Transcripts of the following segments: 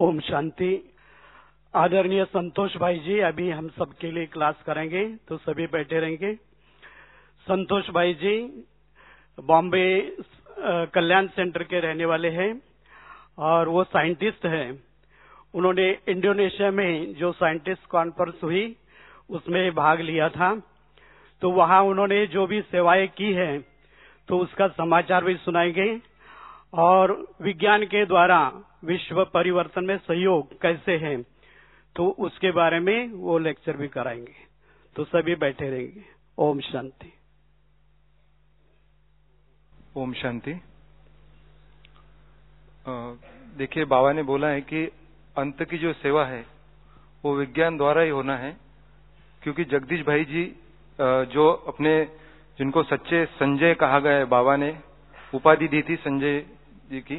ओम शांति। आदरणीय संतोष भाई जी अभी हम सबके लिए क्लास करेंगे तो सभी बैठे रहेंगे। संतोष भाई जी बॉम्बे कल्याण सेंटर के रहने वाले हैं और वो साइंटिस्ट हैं। उन्होंने इंडोनेशिया में जो साइंटिस्ट कॉन्फ्रेंस हुई, उसमें भाग लिया था। तो वहाँ उन्होंने जो भी सेवाएँ की हैं तो उसका समाचार भी सुनाएँगे। और विज्ञान के द्वारा विश्व परिवर्तन में सहयोग कैसे है तो उसके बारे में वो लेक्चर भी कराएँगे। तो सभी बैठे रहेंगे। ओम शांति। ओम शांति। देखिए, बाबा ने बोला है कि अंत की जो सेवा है, वो विज्ञान द्वारा ही होना है, क्योंकि जगदीश भाई जी जो अपने, जिनको सच्चे संजय कहा गया है बाबा ने उपाधि दी थी संजय जी की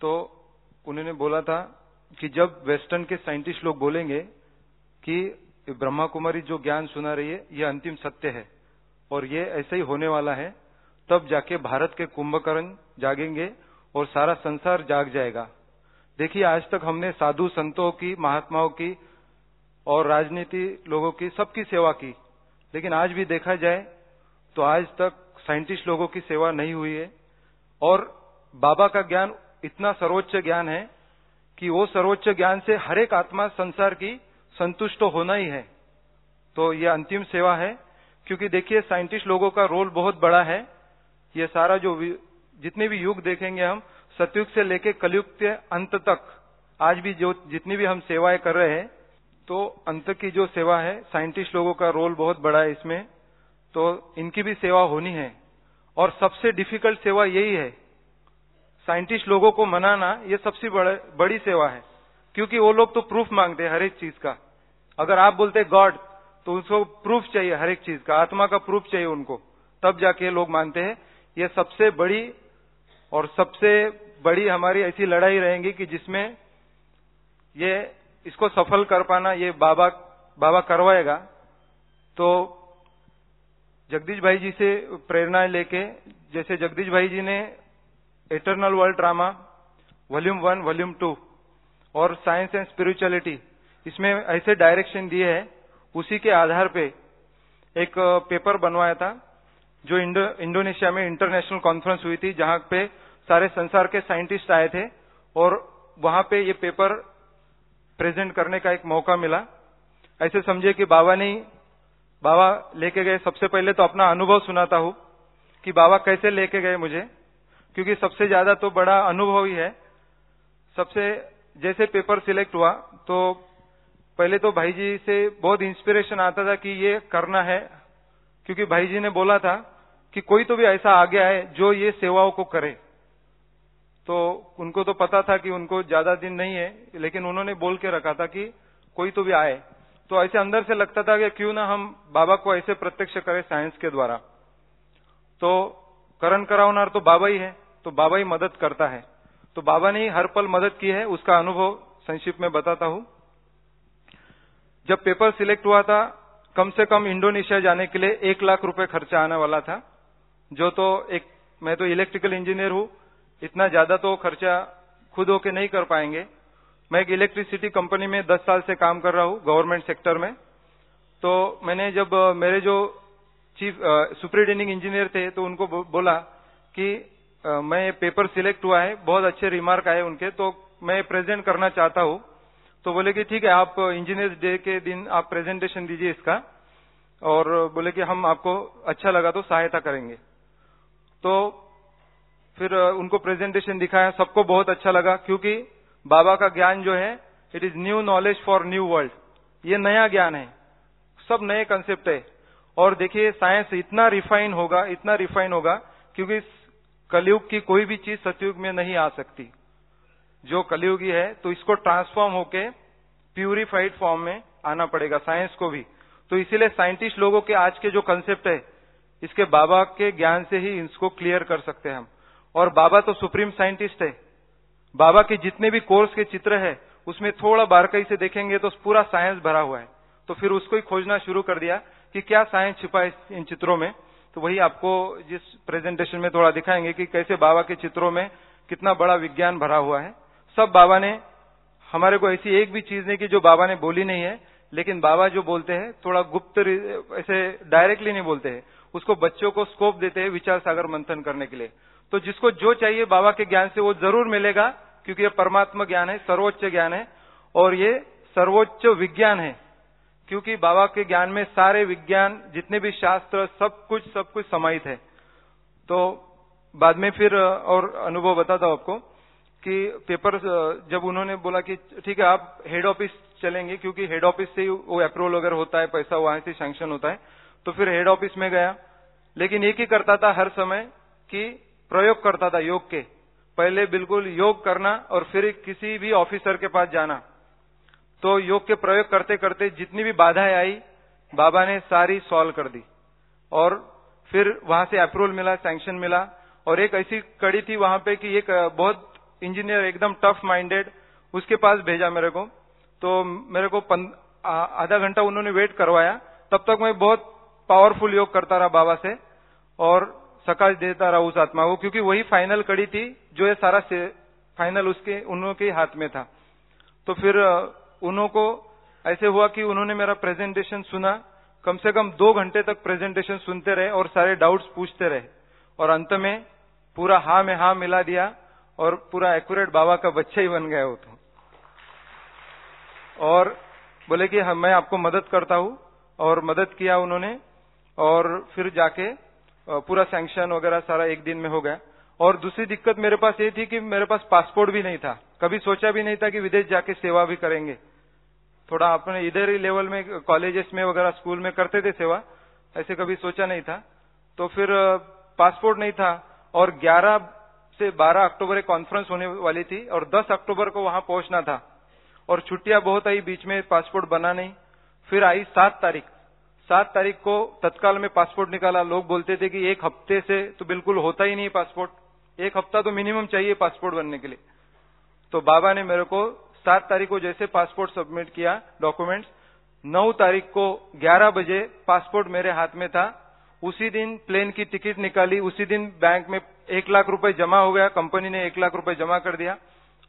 तो उन्होंने बोला था कि जब वेस्टर्न के साइंटिस्ट लोग बोलेंगे कि ब्रह्मा कुमारी जो ज्ञान सुना रही है ये अंतिम सत्य है और ये ऐसे ही होने वाला है, तब जाके भारत के कुंभकर्ण जागेंगे और सारा संसार जाग जाएगा। देखिए, आज तक हमने साधु संतों की, महात्माओं की और राजनीति लोगों की सबकी सेवा की, लेकिन आज भी देखा जाए तो आज तक साइंटिस्ट लोगों की सेवा नहीं हुई है। और बाबा का ज्ञान इतना सर्वोच्च ज्ञान है कि वो सर्वोच्च ज्ञान से हर एक आत्मा संसार की संतुष्ट होना ही है। तो ये अंतिम सेवा है, क्योंकि देखिए, साइंटिस्ट लोगों का रोल बहुत बड़ा है। ये सारा जो जितने भी युग देखेंगे हम, सतयुग से लेके कलयुग के अंत तक, आज भी जो, जितनी भी हम सेवाएँ कर रहे हैं तो अंत की जो सेवा है, साइंटिस्ट लोगों का रोल बहुत बड़ा है इसमें। तो इनकी भी सेवा होनी है। और सबसे डिफ़िकल्ट सेवा यही है। साइंटिस्ट लोगों को मनाना ये सबसे बड़ी सेवा है। क्योंकि वो लोग तो प्रूफ मांगते हैं हर एक चीज़ का। अगर आप बोलते गॉड तो उसको प्रूफ चाहिए हर एक चीज़ का। आत्मा का प्रूफ चाहिए उनको। तब जाके लोग मानते हैं, ये सबसे बड़ी और सबसे बड़ी हमारी ऐसी लड़ाई रहेगी कि जिसमें ये इसको सफल कर पाना, ये बाबा बाबा करवाएगा। तो जगदीश भाई जी से प्रेरणाएँ लेके जैसे जगदीश भाई जी ने eternal world drama volume one volume two और साइंस एंड स्पिरिचुअलिटी इसमें ऐसे डायरेक्शन दिए हैं उसी के आधार पे एक पेपर बनवाया था जो इंडो, इंडोनेशिया में इंटरनेशनल कॉन्फ्रेंस हुई थी जहाँ पे सारे संसार के साइंटिस्ट आए थे और वहाँ पे ये पेपर प्रेजेंट करने का एक मौका मिला। ऐसे समझे कि बाबा ने बाबा लेके गए। सबसे पहले तो अपना अनुभव सुनाता हूँ कि बाबा कैसे लेके गए मुझे, क्योंकि सबसे ज़्यादा तो बड़ा अनुभव ही है। सबसे, जैसे पेपर सिलेक्ट हुआ तो पहले तो भाई जी से बहुत इंस्पिरेशन आता था कि ये करना है, क्योंकि भाई जी ने बोला था कि कोई तो भी ऐसा आ गया है जो ये सेवाओं को करे। तो उनको तो पता था कि उनको ज़्यादा दिन नहीं है, लेकिन उन्होंने बोल के रखा था कि कोई तो भी आए। तो ऐसे अंदर से लगता था कि क्यों ना हम बाबा को ऐसे प्रत्यक्ष करें साइंस के द्वारा। तो करण करावनार तो बाबा ही है तो बाबा ही मदद करता है। तो बाबा ने हर पल मदद की है, उसका अनुभव संक्षिप्त में बताता हूँ। जब पेपर सिलेक्ट हुआ था, कम से कम इंडोनेशिया जाने के लिए एक लाख रुपए खर्चा आने वाला था। जो तो एक, मैं तो इलेक्ट्रिकल इंजीनियर हूँ, इतना ज़्यादा तो खर्चा खुद होके नहीं कर पाएँगे। मैं एक इलेक्ट्रिसिटी कंपनी में दस साल से काम कर रहा हूँ गवर्नमेंट सेक्टर में। तो मैंने जब मेरे जो चीफ सुपरिटेंडिंग इंजीनियर थे तो उनको बोला कि आ, मैं पेपर सिलेक्ट हुआ है बहुत अच्छे रिमार्क आए उनके तो मैं प्रेजेंट करना चाहता हूँ। तो बोले कि ठीक है आप इंजीनियर्स डे के दिन आप प्रेजेंटेशन दीजिए इसका। और बोले कि हम आपको अच्छा लगा तो सहायता करेंगे। तो फिर उनको प्रेजेंटेशन दिखाया सबको बहुत अच्छा लगा क्योंकि बाबा का ज्ञान जो है it is new knowledge for new world ये नया ज्ञान है। सब नए कंसेप्ट है। और देखिए साइंस इतना रिफाइन होगा, इतना रिफाइन होगा, क्योंकि कलयुग की कोई भी चीज़ सतयुग में नहीं आ सकती। जो कलयुगी है तो इसको ट्रांसफॉर्म होके प्यूरिफाइड फॉर्म में आना पड़ेगा साइंस को भी। तो इसीलिए साइंटिस्ट लोगों के आज के जो कंसेप्ट है, इसके बाबा के ज्ञान से ही इसको क्लियर कर सकते हैं हम। और बाबा तो सुप्रीम साइंटिस्ट है। बाबा के जितने भी कोर्स के चित्र है, उसमें थोड़ा बारकई से देखेंगे तो पूरा साइंस भरा हुआ है। तो फिर उसको ही खोजना शुरू कर दिया कि क्या साइंस छिपा है इन चित्रों में। तो वही आपको जिस प्रेजेंटेशन में थोड़ा दिखाएँगे कि कैसे बाबा के चित्रों में कितना बड़ा विज्ञान भरा हुआ है। सब बाबा ने, हमारे को ऐसी एक भी चीज़ नहीं कि जो बाबा ने बोली नहीं है, लेकिन बाबा जो बोलते हैं, थोड़ा गुप्त ऐसे डायरेक्टली नहीं बोलते हैं। उसको बच्चों को स्कोप देते हैं विचार सागर मंथन करने के लिए। तो जिसको जो चाहिए बाबा के ज्ञान से वो ज़रूर मिलेगा, क्योंकि ये परमात्मा ज्ञान है, सर्वोच्च ज्ञान है, और ये सर्वोच्च विज्ञान है, क्योंकि बाबा के ज्ञान में सारे विज्ञान, जितने भी शास्त्र, सब कुछ सब कुछ समाहित है। तो बाद में फिर, और अनुभव बताता हूँ आपको, कि पेपर, जब उन्होंने बोला कि, ठीक है, आप हेड ऑफ़िस चलेंगे, क्योंकि हेड ऑफ़िस से वो अप्रूवल वगैरह होता है, पैसा वहाँ से सैंक्शन होता है तो फिर हेड ऑफ़िस में गया। लेकिन एक ही करता था हर समय कि प्रयोग करता था योग के। पहले बिल्कुल योग करना और फिर किसी भी ऑफिसर के पास जाना। तो योग के प्रयोग करते करते जितनी भी बाधाएँ आई, बाबा ने सारी सॉल्व कर दी। और फिर वहाँ से अप्रूवल मिला सैंक्शन मिला। और एक ऐसी कड़ी थी वहाँ पे कि एक बहुत इंजीनियर एकदम टफ माइंडेड उसके पास भेजा मेरे को। तो मेरे को आधा घंटा उन्होंने वेट करवाया। तब तक मैं बहुत पावरफुल योग करता रहा बाबा से। और सकाश देता रहा उस आत्मा को क्योंकि वही फाइनल कड़ी थी जो ये सारा फाइनल उसके, उन्हों के हाथ में था। तो फिर उन्हों को ऐसे हुआ कि उन्होंने मेरा प्रेजेंटेशन सुना। कम से कम दो घंटे तक प्रेजेंटेशन सुनते रहे और सारे डाउट्स पूछते रहे। और अंत में पूरा हा में हा मिला दिया और पूरा एक्यूरेट बाबा का बच्चा ही बन गया वो तो। और बोले कि मैं आपको मदद करता हूँ और मदद किया उन्होंने। और फिर जाके पूरा सैंक्शन वगैरह सारा एक दिन में हो गया। और दूसरी दिक्कत मेरे पास ये थी कि मेरे पास पासपोर्ट भी नहीं था। कभी सोचा भी नहीं था कि विदेश जाके सेवा भी करेंगे। थोड़ा अपने इधर ही लेवल में कॉलेजेस में वगैरह स्कूल में करते थे सेवा, ऐसे कभी सोचा नहीं था। तो फिर पासपोर्ट नहीं था और 11 से 12 अक्टूबर एक कॉन्फ्रेंस होने वाली थी और 10 अक्टूबर को वहाँ पहुँचना था। और छुट्टियाँ बहुत आई, बीच में पासपोर्ट बना नहीं। फिर आई सात तारीख। सात तारीख को तत्काल में पासपोर्ट निकाला। लोग बोलते थे कि एक हफ़्ते से तो बिल्कुल होता ही नहीं पासपोर्ट। एक हफ़्ता तो मिनिमम चाहिए पासपोर्ट बनने के लिए। तो बाबा ने मेरे को सात तारीख को जैसे पासपोर्ट सबमिट किया डॉक्यूमेंट्स, नौ तारीख को 11 बजे पासपोर्ट मेरे हाथ में था। उसी दिन प्लेन की टिकट निकाली। उसी दिन बैंक में एक लाख रुपए जमा हो गया। कंपनी ने एक लाख रुपए जमा कर दिया।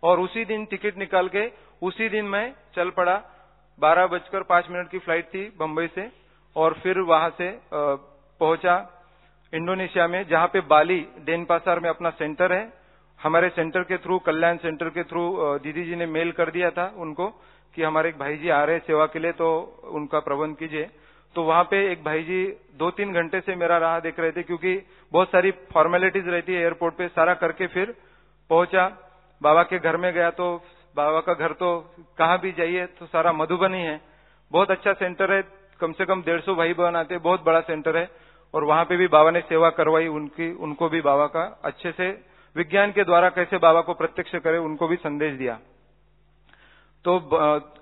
और उसी दिन टिकट निकाल के उसी दिन मैं चल पड़ा। बारह बजकर पाँच मिनट की फ़्लाइट थी बम्बई से। और फिर वहाँ से पहुँचा इंडोनेशिया में, जहाँ पे बाली डेनपासार में अपना सेंटर है। हमारे सेंटर के थ्रू, कल्याण सेंटर के थ्रू दीदी जी ने मेल कर दिया था उनको कि हमारे एक भाई जी आ रहे सेवा के लिए तो उनका प्रबंध कीजिए। तो वहाँ पे एक भाई जी दो तीन घंटे से मेरा राह देख रहे थे, क्योंकि बहुत सारी फॉर्मेलिटीज रहती है एयरपोर्ट पे, सारा करके फिर पहुँचा। बाबा के घर में गया तो बाबा का घर तो कहाँ भी जाइए तो सारा मधुबनी है। बहुत अच्छा सेंटर है कम से कम डेढ़ सौ भाई बहन आते बहुत बड़ा सेंटर है। और वहाँ पे भी बाबा ने सेवा करवाई, उनकी, उनको भी बाबा का अच्छे से विज्ञान के द्वारा कैसे बाबा को प्रत्यक्ष करे, उनको भी संदेश दिया। तो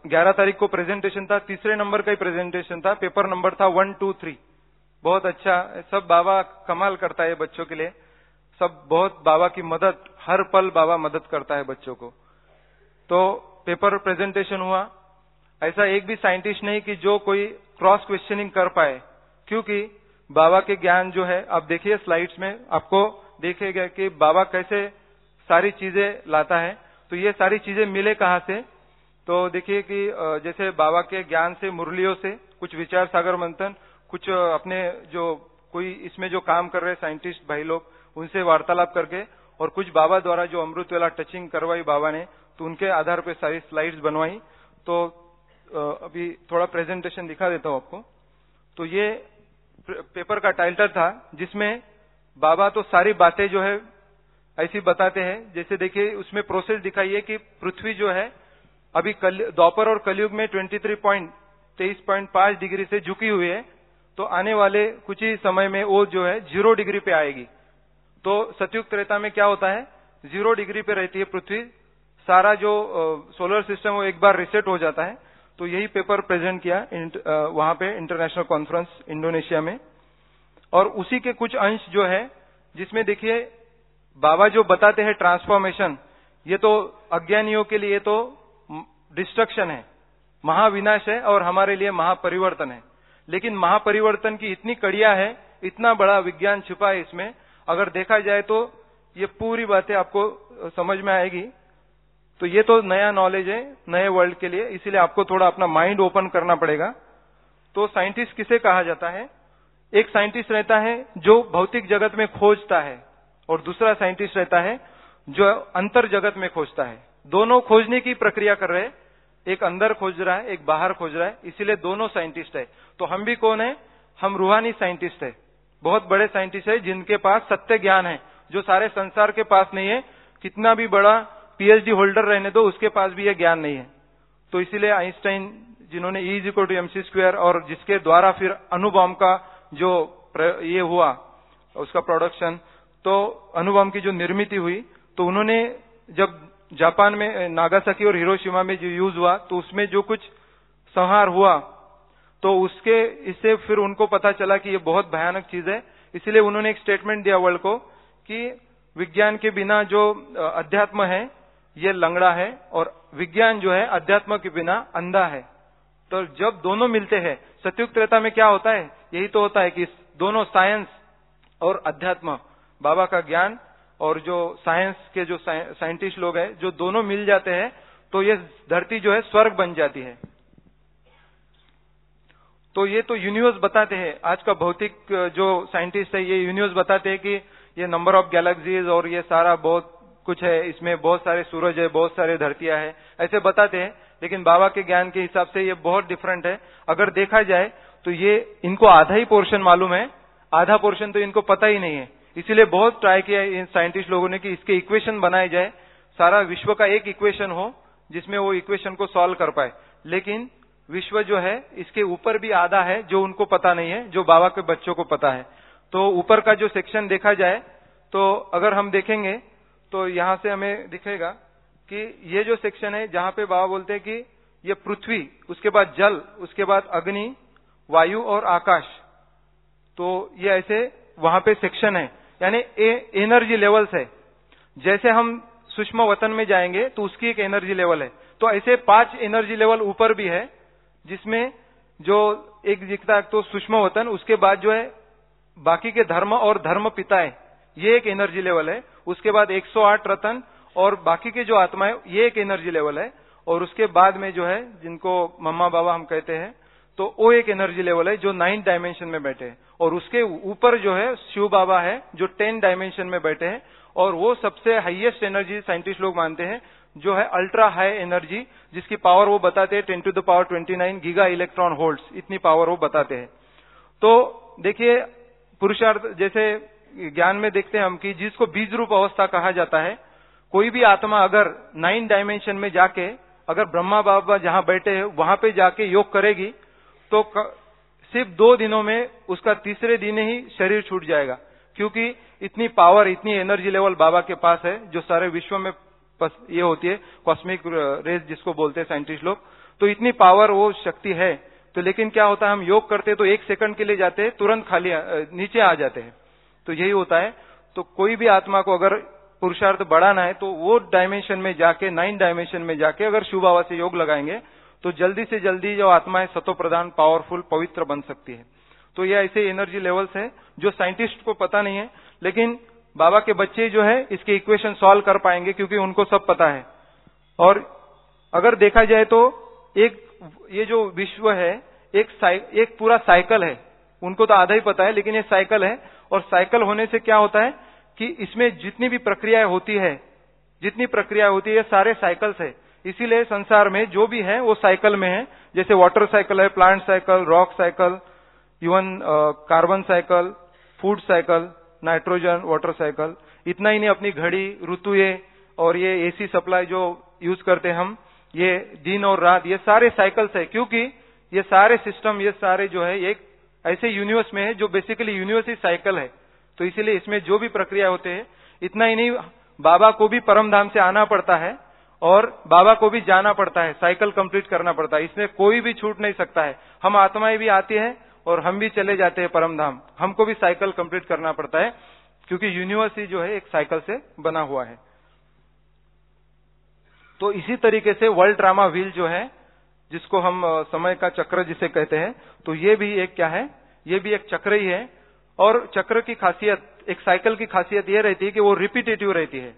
11 तारीख को प्रेजेंटेशन था, तीसरे नंबर का ही प्रेजेंटेशन था पेपर नंबर था वन टू थ्री बहुत अच्छा सब बाबा कमाल करता है बच्चों के लिए। सब बहुत बाबा की मदद, हर पल बाबा मदद करता है बच्चों को। तो पेपर प्रेजेंटेशन हुआ। ऐसा एक भी साइंटिस्ट नहीं कि जो कोई क्रॉस क्वेश्चनिंग कर पाए, क्योंकि बाबा के ज्ञान जो है, आप देखिए स्लाइड्स में, आपको देखेगा कि बाबा कैसे सारी चीज़ें लाता है। तो ये सारी चीज़ें मिले कहाँ से? तो देखिए कि जैसे बाबा के ज्ञान से, मुरलियों से, कुछ विचार सागर मंथन, कुछ अपने जो, कोई इसमें जो काम कर रहे साइंटिस्ट भाई लोग, उनसे वार्तालाप करके, और कुछ बाबा द्वारा जो अमृत वाला टचिंग करवाई बाबा ने तो उनके आधार पर सारी स्लाइड्स बनवाई। तो अभी थोड़ा प्रेजेंटेशन दिखा देता हूँ आपको। तो ये पेपर का टाइटल था, जिसमें बाबा तो सारी बातें जो है, ऐसी बताते हैं। जैसे देखिए, उसमें प्रोसेस दिखाई है कि पृथ्वी जो है, अभी दोपहर और कलयुग में 23 पॉइंट तेईस पॉइंट पाँच डिग्री से झुकी हुई है। तो आने वाले कुछ ही समय में वो जो है ज़ीरो डिग्री पे आएगी। तो सतयुग त्रेता में क्या होता है? ज़ीरो डिग्री पे रहती है पृथ्वी। सारा जो सोलर सिस्टम वो एक बार रिसेट हो जाता है। तो यही पेपर प्रेजेंट किया वहाँ पे इंटरनेशनल कॉन्फ्रेंस इंडोनेशिया में। और उसी के कुछ अंश जो है, जिसमें देखिए, बाबा जो बताते हैं ट्रांसफॉर्मेशन ये तो अज्ञानियों के लिए तो डिस्ट्रक्शन है। महाविनाश है और हमारे लिए महापरिवर्तन है। लेकिन महापरिवर्तन की इतनी कड़िया है, इतना बड़ा विज्ञान छिपा है इसमें। अगर देखा जाए तो ये पूरी बातें आपको समझ में आएगी। तो ये तो नया नॉलेज है, नए वर्ल्ड के लिए, इसीलिए आपको थोड़ा अपना माइंड ओपन करना पड़ेगा। तो साइंटिस्ट किसे कहा जाता है? एक साइंटिस्ट रहता है जो भौतिक जगत में खोजता है, और दूसरा साइंटिस्ट रहता है जो अंतर जगत में खोजता है। दोनों खोजने की प्रक्रिया कर रहे हैं। एक अंदर खोज रहा है, एक बाहर खोज रहा है, इसीलिए दोनों साइंटिस्ट है। तो हम भी कौन है? हम रूहानी साइंटिस्ट है। बहुत बड़े साइंटिस्ट है जिनके पास सत्य ज्ञान है, जो सारे संसार के पास नहीं है। कितना भी बड़ा पीएचडी होल्डर रहने दो, उसके पास भी यह ज्ञान नहीं है। तो इसीलिए आइंस्टाइन, जिन्होंने E equal to MC square और जिसके द्वारा फिर अनुभव का जो ये हुआ, उसका प्रोडक्शन तो अनुभव की जो निर्मित हुई तो उन्होंने जब जापान में नागासाकी और हिरोशिमा में जो यूज़ हुआ तो उसमें जो कुछ संहार हुआ तो उसके, इससे फिर उनको पता चला कि ये बहुत भयानक चीज़ है। इसलिए उन्होंने एक स्टेटमेंट दिया वर्ल्ड को कि विज्ञान के बिना जो अध्यात्म है ये लंगड़ा है और विज्ञान जो है, अध्यात्म के बिना अंधा है। तो जब दोनों मिलते हैं सत्युग त्रेता में क्या होता है? यही तो होता है कि दोनों साइंस और अध्यात्म, बाबा का ज्ञान और जो साइंस के जो साइंटिस्ट लोग हैं, जो दोनों मिल जाते हैं तो ये धरती जो है, स्वर्ग बन जाती है। तो ये तो यूनिवर्स बताते हैं। आज का भौतिक, जो साइंटिस्ट है, ये यूनिवर्स बताते हैं कि ये नंबर ऑफ़ गैलेक्सीज और ये सारा बहुत कुछ है, इसमें बहुत सारे सूरज है, बहुत सारे धरतियाँ है। ऐसे बताते हैं, लेकिन बाबा के ज्ञान के हिसाब से ये बहुत डिफरेंट है। अगर देखा जाए तो ये इनको आधा ही पोर्शन मालूम है, आधा पोर्शन तो इनको पता ही नहीं है। इसीलिए बहुत ट्राई किया इन साइंटिस्ट लोगों ने कि इसके इक्वेशन बनाए जाए, सारा विश्व का एक इक्वेशन हो, जिसमें वो इक्वेशन को सॉल्व कर पाए। लेकिन विश्व जो है, इसके ऊपर भी आधा है, जो उनको पता नहीं है, जो बाबा के बच्चों को पता है। तो ऊपर का जो सेक्शन देखा जाए तो अगर हम देखेंगे तो यहाँ से हमें दिखेगा कि ये जो सेक्शन है, जहाँ पे बाबा बोलते हैं कि ये पृथ्वी, उसके बाद जल, उसके बाद अग्नि, वायु और आकाश। तो ये ऐसे वहाँ पे सेक्शन है। यानी एनर्जी लेवल्स है। जैसे हम सूक्ष्म वतन में जाएँगे तो उसकी एक एनर्जी लेवल है। तो ऐसे पाँच एनर्जी लेवल ऊपर भी है, जिसमें जो एक दिखता है तो सूक्ष्म वतन, उसके बाद जो है बाकी के धर्म और धर्म पिताएँ, ये एक एनर्जी लेवल है। उसके बाद 108 रतन और बाकी के जो आत्माएँ, ये एक एनर्जी लेवल है। और उसके बाद में जो है, जिनको मम्मा बाबा हम कहते हैं तो वो एक एनर्जी लेवल है जो नाइन डायमेंशन में बैठे हैं। और उसके ऊपर जो है, शिव बाबा है जो टेन डायमेंशन में बैठे हैं। और वो सबसे हाईएस्ट एनर्जी साइंटिस्ट लोग मानते हैं, जो है अल्ट्रा हाई एनर्जी जिसकी पावर वो बताते हैं ten to the power twenty nine giga electron volt इतनी पावर वो बताते हैं। तो देखिए, पुरुषार्थ, जैसे ज्ञान में देखते हैं हम कि जिसको बीज रूप अवस्था कहा जाता है कोई भी आत्मा अगर नाइन डायमेंशन में जाके अगर ब्रह्मा बाबा जहाँ बैठे हैं वहाँ पे जाके योग करेगी तो क, सिर्फ़ दो दिनों में उसका तीसरे दिन ही शरीर छूट जाएगा। क्योंकि इतनी पावर इतनी एनर्जी लेवल बाबा के पास है जो सारे विश्व में ये होती है कॉस्मिक रेस जिसको बोलते हैं साइंटिस्ट लोग तो इतनी पावर वो शक्ति है। तो लेकिन क्या होता है हम योग करते तो एक सेकंड के लिए जाते हैं तुरंत खाली नीचे आ जाते हैं। तो यही होता है। तो कोई भी आत्मा को अगर पुरुषार्थ बढ़ाना है तो वो डायमेंशन में जाके नाइन डायमेंशन में जाके अगर शुभ आवा से योग लगाएँगे तो जल्दी से जल्दी जो आत्मा है सतो प्रधान पावरफुल पवित्र बन सकती है। तो ये ऐसे एनर्जी लेवल्स है, जो साइंटिस्ट को पता नहीं है, लेकिन बाबा के बच्चे जो है, इसके इक्वेशन सॉल्व कर पाएँगे, क्योंकि उनको सब पता है। और अगर देखा जाए तो एक, ये जो विश्व है, एक एक पूरा साइकिल है, उनको तो आधा ही पता है, लेकिन ये साइकिल है और साइकिल होने से क्या होता है कि इसमें जितनी भी प्रक्रियाएँ होती है, जितनी प्रक्रिया होती है सारे साइकिल्स है। इसीलिए संसार में जो भी है, वो साइकिल में है। जैसे वाटर साइकिल है plant cycle rock cycle even carbon cycle food cycle nitrogen water cycle इतना ही नहीं, अपनी घड़ी ऋतुए और ये एसी सप्लाई जो यूज़ करते हम, ये दिन और रात, ये सारे साइकिल्स है। क्योंकि ये सारे सिस्टम ये सारे जो है, एक ऐसे यूनिवर्स में है जो बेसिकली यूनिवर्स ही साइकिल है। तो इसीलिए इसमें जो भी प्रक्रिया होते हैं, इतना ही नहीं, बाबा को भी परम धाम से आना पड़ता है और बाबा को भी जाना पड़ता है साइकिल कंप्लीट करना पड़ता है। इसमें कोई भी छूट नहीं सकता है। हम आत्माएँ भी आती हैं और हम भी चले जाते हैं परम धाम। हमको भी साइकिल कंप्लीट करना पड़ता है, क्योंकि यूनिवर्स ही जो है एक साइकिल से बना हुआ है। तो इसी तरीके से वर्ल्ड ड्रामा व्हील जो है जिसको हम समय का चक्र जिसे कहते हैं तो ये भी एक क्या है? ये भी एक चक्र ही है। और चक्र की खासियत, एक साइकिल की खासियत ये रहती है कि वो रिपीटेटिव रहती है।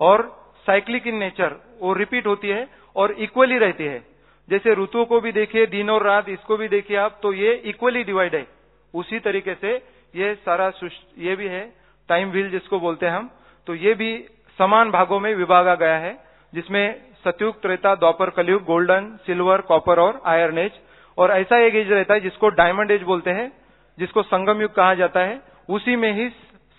और साइक्लिक इन नेचर, वो रिपीट होती है और इक्वली रहती है। जैसे ऋतुओं को भी देखिए, दिन और रात, इसको भी देखिए आप तो ये इक्वली डिवाइड है। उसी तरीके से ये सारा ये भी है, टाइम व्हील जिसको बोलते हैं हम तो ये भी समान भागों में विभागा गया है, जिसमें Satyug Treta Dwapar Kalyug, golden, silver, copper और आयरन एज। और ऐसा एक एज रहता है जिसको डायमंड एज बोलते हैं, जिसको संगम युग कहा जाता है। उसी में ही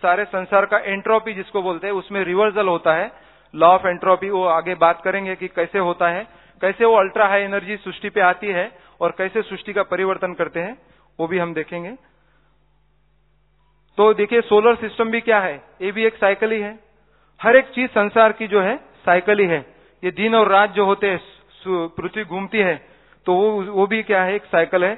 सारे संसार का एंट्रोपी जिसको बोलते हैं, उसमें रिवर्सल होता है। लॉ ऑफ़ एंट्रोपी वो आगे बात करेंगे कि कैसे होता है, कैसे वो अल्ट्रा हाई एनर्जी सृष्टि पे आती है और कैसे सृष्टि का परिवर्तन करते हैं, वो भी हम देखेंगे। तो देखिए सोलर सिस्टम भी क्या है? ये भी एक साइकिल ही है। हर एक चीज़ संसार की जो है साइकिल ही है। ये दिन और रात जो होते हैं पृथ्वी घूमती है तो वो वो भी क्या है, एक साइकिल है।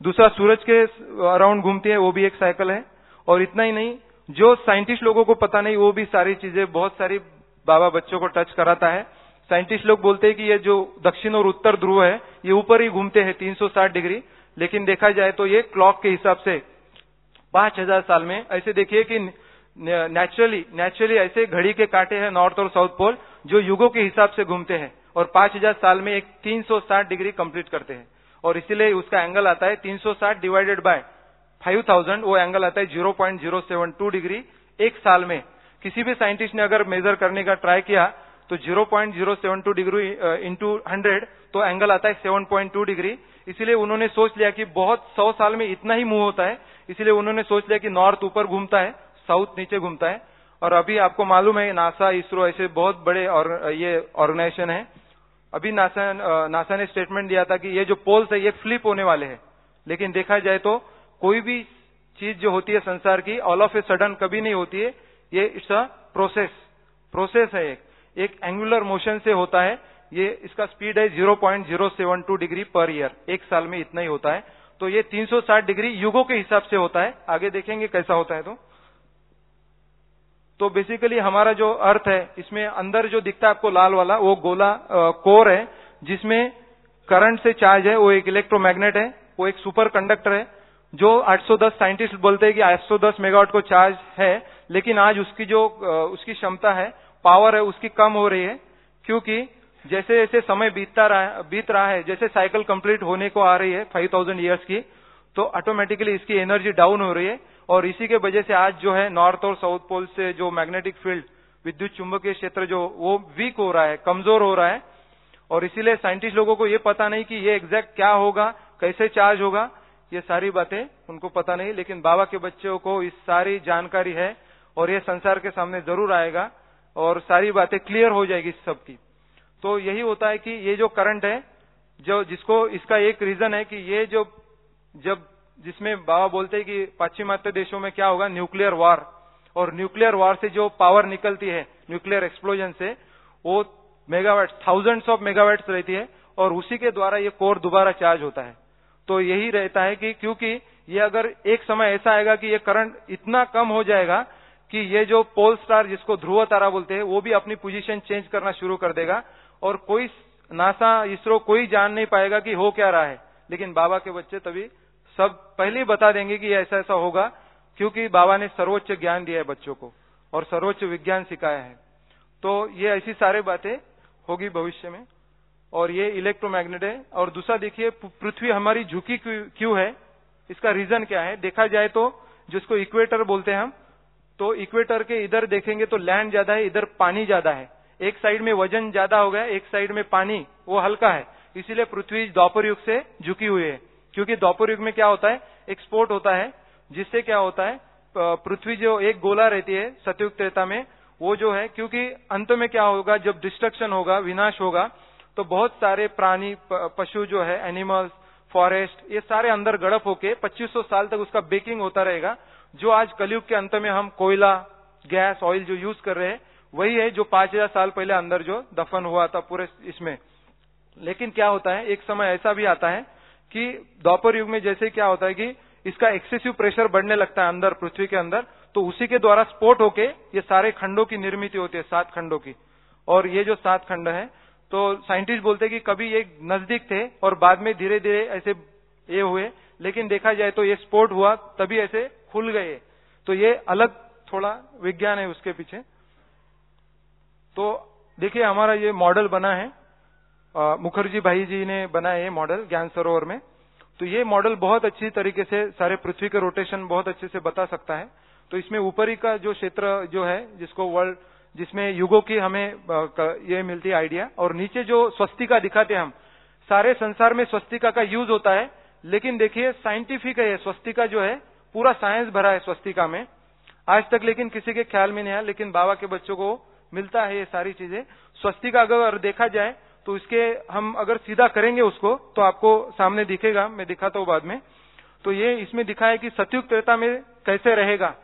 दूसरा सूरज के अराउंड घूमती है, वो भी एक साइकिल है। और इतना ही नहीं, जो साइंटिस्ट लोगों को पता नहीं, वो भी सारी चीज़ें, बहुत सारी बाबा बच्चों को टच कराता है। साइंटिस्ट लोग बोलते हैं कि ये जो दक्षिण और उत्तर ध्रुव है, ये ऊपर ही घूमते हैं 360 डिग्री। लेकिन देखा जाए तो ये क्लॉक के हिसाब से पाँच हज़ार साल में, ऐसे देखिए कि नेचुरली नेचुरली ऐसे घड़ी के कांटे हैं नॉर्थ और साउथ पोल जो युगों के हिसाब से घूमते हैं और पाँच हज़ार साल में एक 360 डिग्री कंप्लीट करते हैं। और इसीलिए उसका एंगल आता है 360 डिवाइडेड बाय 5000 वो एंगल आता है 0.072 डिग्री एक साल में। किसी भी साइंटिस्ट ने अगर मेजर करने का ट्राई किया तो 0.072 डिग्री इंटू हंड्रेड तो एंगल आता है 7.2 डिग्री। इसीलिए उन्होंने सोच लिया कि बहुत सौ साल में इतना ही मूव होता है। इसीलिए उन्होंने सोच लिया कि नॉर्थ ऊपर घूमता है। साउथ नीचे घूमता है। और अभी आपको मालूम है, नासा, इसरो ऐसे बहुत बड़े और, ये ऑर्गेनाइजेशन है। अभी नासा नासा ने स्टेटमेंट दिया था कि ये जो पोल्स है, ये फ्लिप होने वाले हैं। लेकिन देखा जाए तो कोई भी चीज़ जो होती है संसार की ऑल ऑफ़ ए सडन कभी नहीं होती है। ये इट्स अ प्रोसेस प्रोसेस है एक। एक एंगुलर मोशन से होता है। ये, इसका स्पीड है 0.072 डिग्री पर ईयर। एक साल में इतना ही होता है। तो ये 360 डिग्री युगों के हिसाब से होता है। आगे देखेंगे कैसा होता है तो। तो बेसिकली हमारा जो अर्थ है इसमें अंदर जो दिखता है आपको लाल वाला वो गोला आ, कोर है जिसमें करंट से चार्ज है वो एक इलेक्ट्रोमैग्नेट है वो एक सुपर कंडक्टर है जो 810 साइंटिस्ट बोलते हैं कि 810 मेगावाट को चार्ज है लेकिन आज उसकी जो उसकी क्षमता है पावर है उसकी कम हो रही है क्योंकि जैसे जैसे समय बीतता रहा बीत रहा है जैसे साइकिल कंप्लीट होने को आ रही है 5000 इयर्स की तो ऑटोमेटिकली इसकी एनर्जी डाउन हो रही है और इसी के वजह से आज जो है नॉर्थ और साउथ पोल से जो मैग्नेटिक फ़ील्ड, विद्युत चुंबकीय क्षेत्र जो, वो वीक हो रहा है, कमज़ोर हो रहा है। और इसीलिए साइंटिस्ट लोगों को ये पता नहीं कि ये एग्जैक्ट क्या होगा, कैसे चार्ज होगा, ये सारी बातें उनको पता नहीं। लेकिन बाबा के बच्चों को इस सारी जानकारी है और ये संसार के सामने ज़रूर आएगा और सारी बातें क्लियर हो जाएगी सबकी तो यही होता है कि ये जो करंट है, जो, जिसको, इसका एक रीजन है कि ये जो, जब जिसमें बाबा बोलते हैं कि पाश्चिमात्य देशों में क्या होगा? न्यूक्लियर वार और न्यूक्लियर वार से जो पावर निकलती है न्यूक्लियर एक्सप्लोजन से, वो मेगावाट थाउजेंड्स ऑफ़ मेगावाट्स रहती है और उसी के द्वारा ये कोर दोबारा चार्ज होता है। तो यही रहता है कि क्योंकि ये अगर एक समय ऐसा आएगा कि ये करंट इतना कम हो जाएगा कि ये जो पोल स्टार जिसको ध्रुव तारा बोलते हैं, वो भी अपनी पोजीशन चेंज करना शुरू कर देगा और कोई नासा इसरो कोई जान नहीं पाएगा कि हो क्या रहा है। लेकिन बाबा के बच्चे तभी सब पहले ही बता देंगे कि ऐसा ऐसा होगा, क्योंकि बाबा ने सर्वोच्च ज्ञान दिया है बच्चों को और सर्वोच्च विज्ञान सिखाया है। तो ये ऐसी सारी बातें होगी भविष्य में, और ये इलेक्ट्रोमैग्नेट है। और दूसरा देखिए पृथ्वी हमारी झुकी क्यों है? इसका रीजन क्या है? देखा जाए तो जिसको इक्वेटर बोलते हैं हम तो इक्वेटर के इधर देखेंगे तो लैंड ज़्यादा है, इधर पानी ज़्यादा है। एक साइड में वज़न ज़्यादा हो गया, एक साइड में पानी, वो हल्का है। इसीलिए पृथ्वी द्वापर युग से झुकी हुई है। क्योंकि द्वापर युग में क्या होता है? एक्सपोर्ट होता है, जिससे क्या होता है पृथ्वी जो एक गोला रहती है, सतयुग त्रेता में, वो जो है, क्योंकि अंत में क्या होगा, जब डिस्ट्रक्शन होगा, विनाश होगा तो बहुत सारे प्राणी पशु जो है एनिमल्स फॉरेस्ट ये सारे अंदर गड़प होके 2500 साल तक उसका बेकिंग होता रहेगा। जो आज कलयुग के अंत में हम कोयला, गैस ऑयल जो यूज़ कर रहे हैं, वही है जो पाँच हज़ार साल पहले अंदर जो दफन हुआ था पूरे इसमें। लेकिन क्या होता है, एक समय ऐसा भी आता है कि द्वापर युग में जैसे क्या होता है कि इसका एक्सेसिव प्रेशर बढ़ने लगता है अंदर, पृथ्वी के अंदर तो उसी के द्वारा स्पोर्ट होके ये सारे खंडों की निर्मित होती है, सात खंडों की। और ये जो सात खंड है तो साइंटिस्ट बोलते हैं कि कभी ये नज़दीक थे और बाद में धीरे धीरे ऐसे ये हुए, लेकिन देखा जाए तो ये स्पोर्ट हुआ, तभी ऐसे खुल गए। तो ये अलग थोड़ा विज्ञान है उसके पीछे। तो देखिए हमारा ये मॉडल बना है। मुखर्जी भाई जी ने बनाया ये मॉडल ज्ञान सरोवर में। तो ये मॉडल बहुत अच्छी तरीके से सारे पृथ्वी के रोटेशन बहुत अच्छे से बता सकता है। तो इसमें ऊपरी का जो क्षेत्र जो है, जिसको वर्ल्ड जिसमें युगों की हमें ये मिलती है आइडिया और नीचे जो स्वस्तिका दिखाते हम, सारे संसार में स्वस्तिका का यूज़ होता है, लेकिन देखिए साइंटिफिक है स्वस्तिका जो है, पूरा साइंस भरा है स्वस्तिका में। आज तक लेकिन किसी के ख्याल में नहीं आया, लेकिन बाबा के बच्चों को मिलता है ये सारी चीज़ें। स्वस्तिका अगर देखा जाए तो इसके हम अगर सीधा करेंगे उसको तो आपको सामने दिखेगा, मैं दिखाता हूँ बाद में। तो ये इसमें दिखा है कि सतयुग त्रेता में कैसे रहेगा।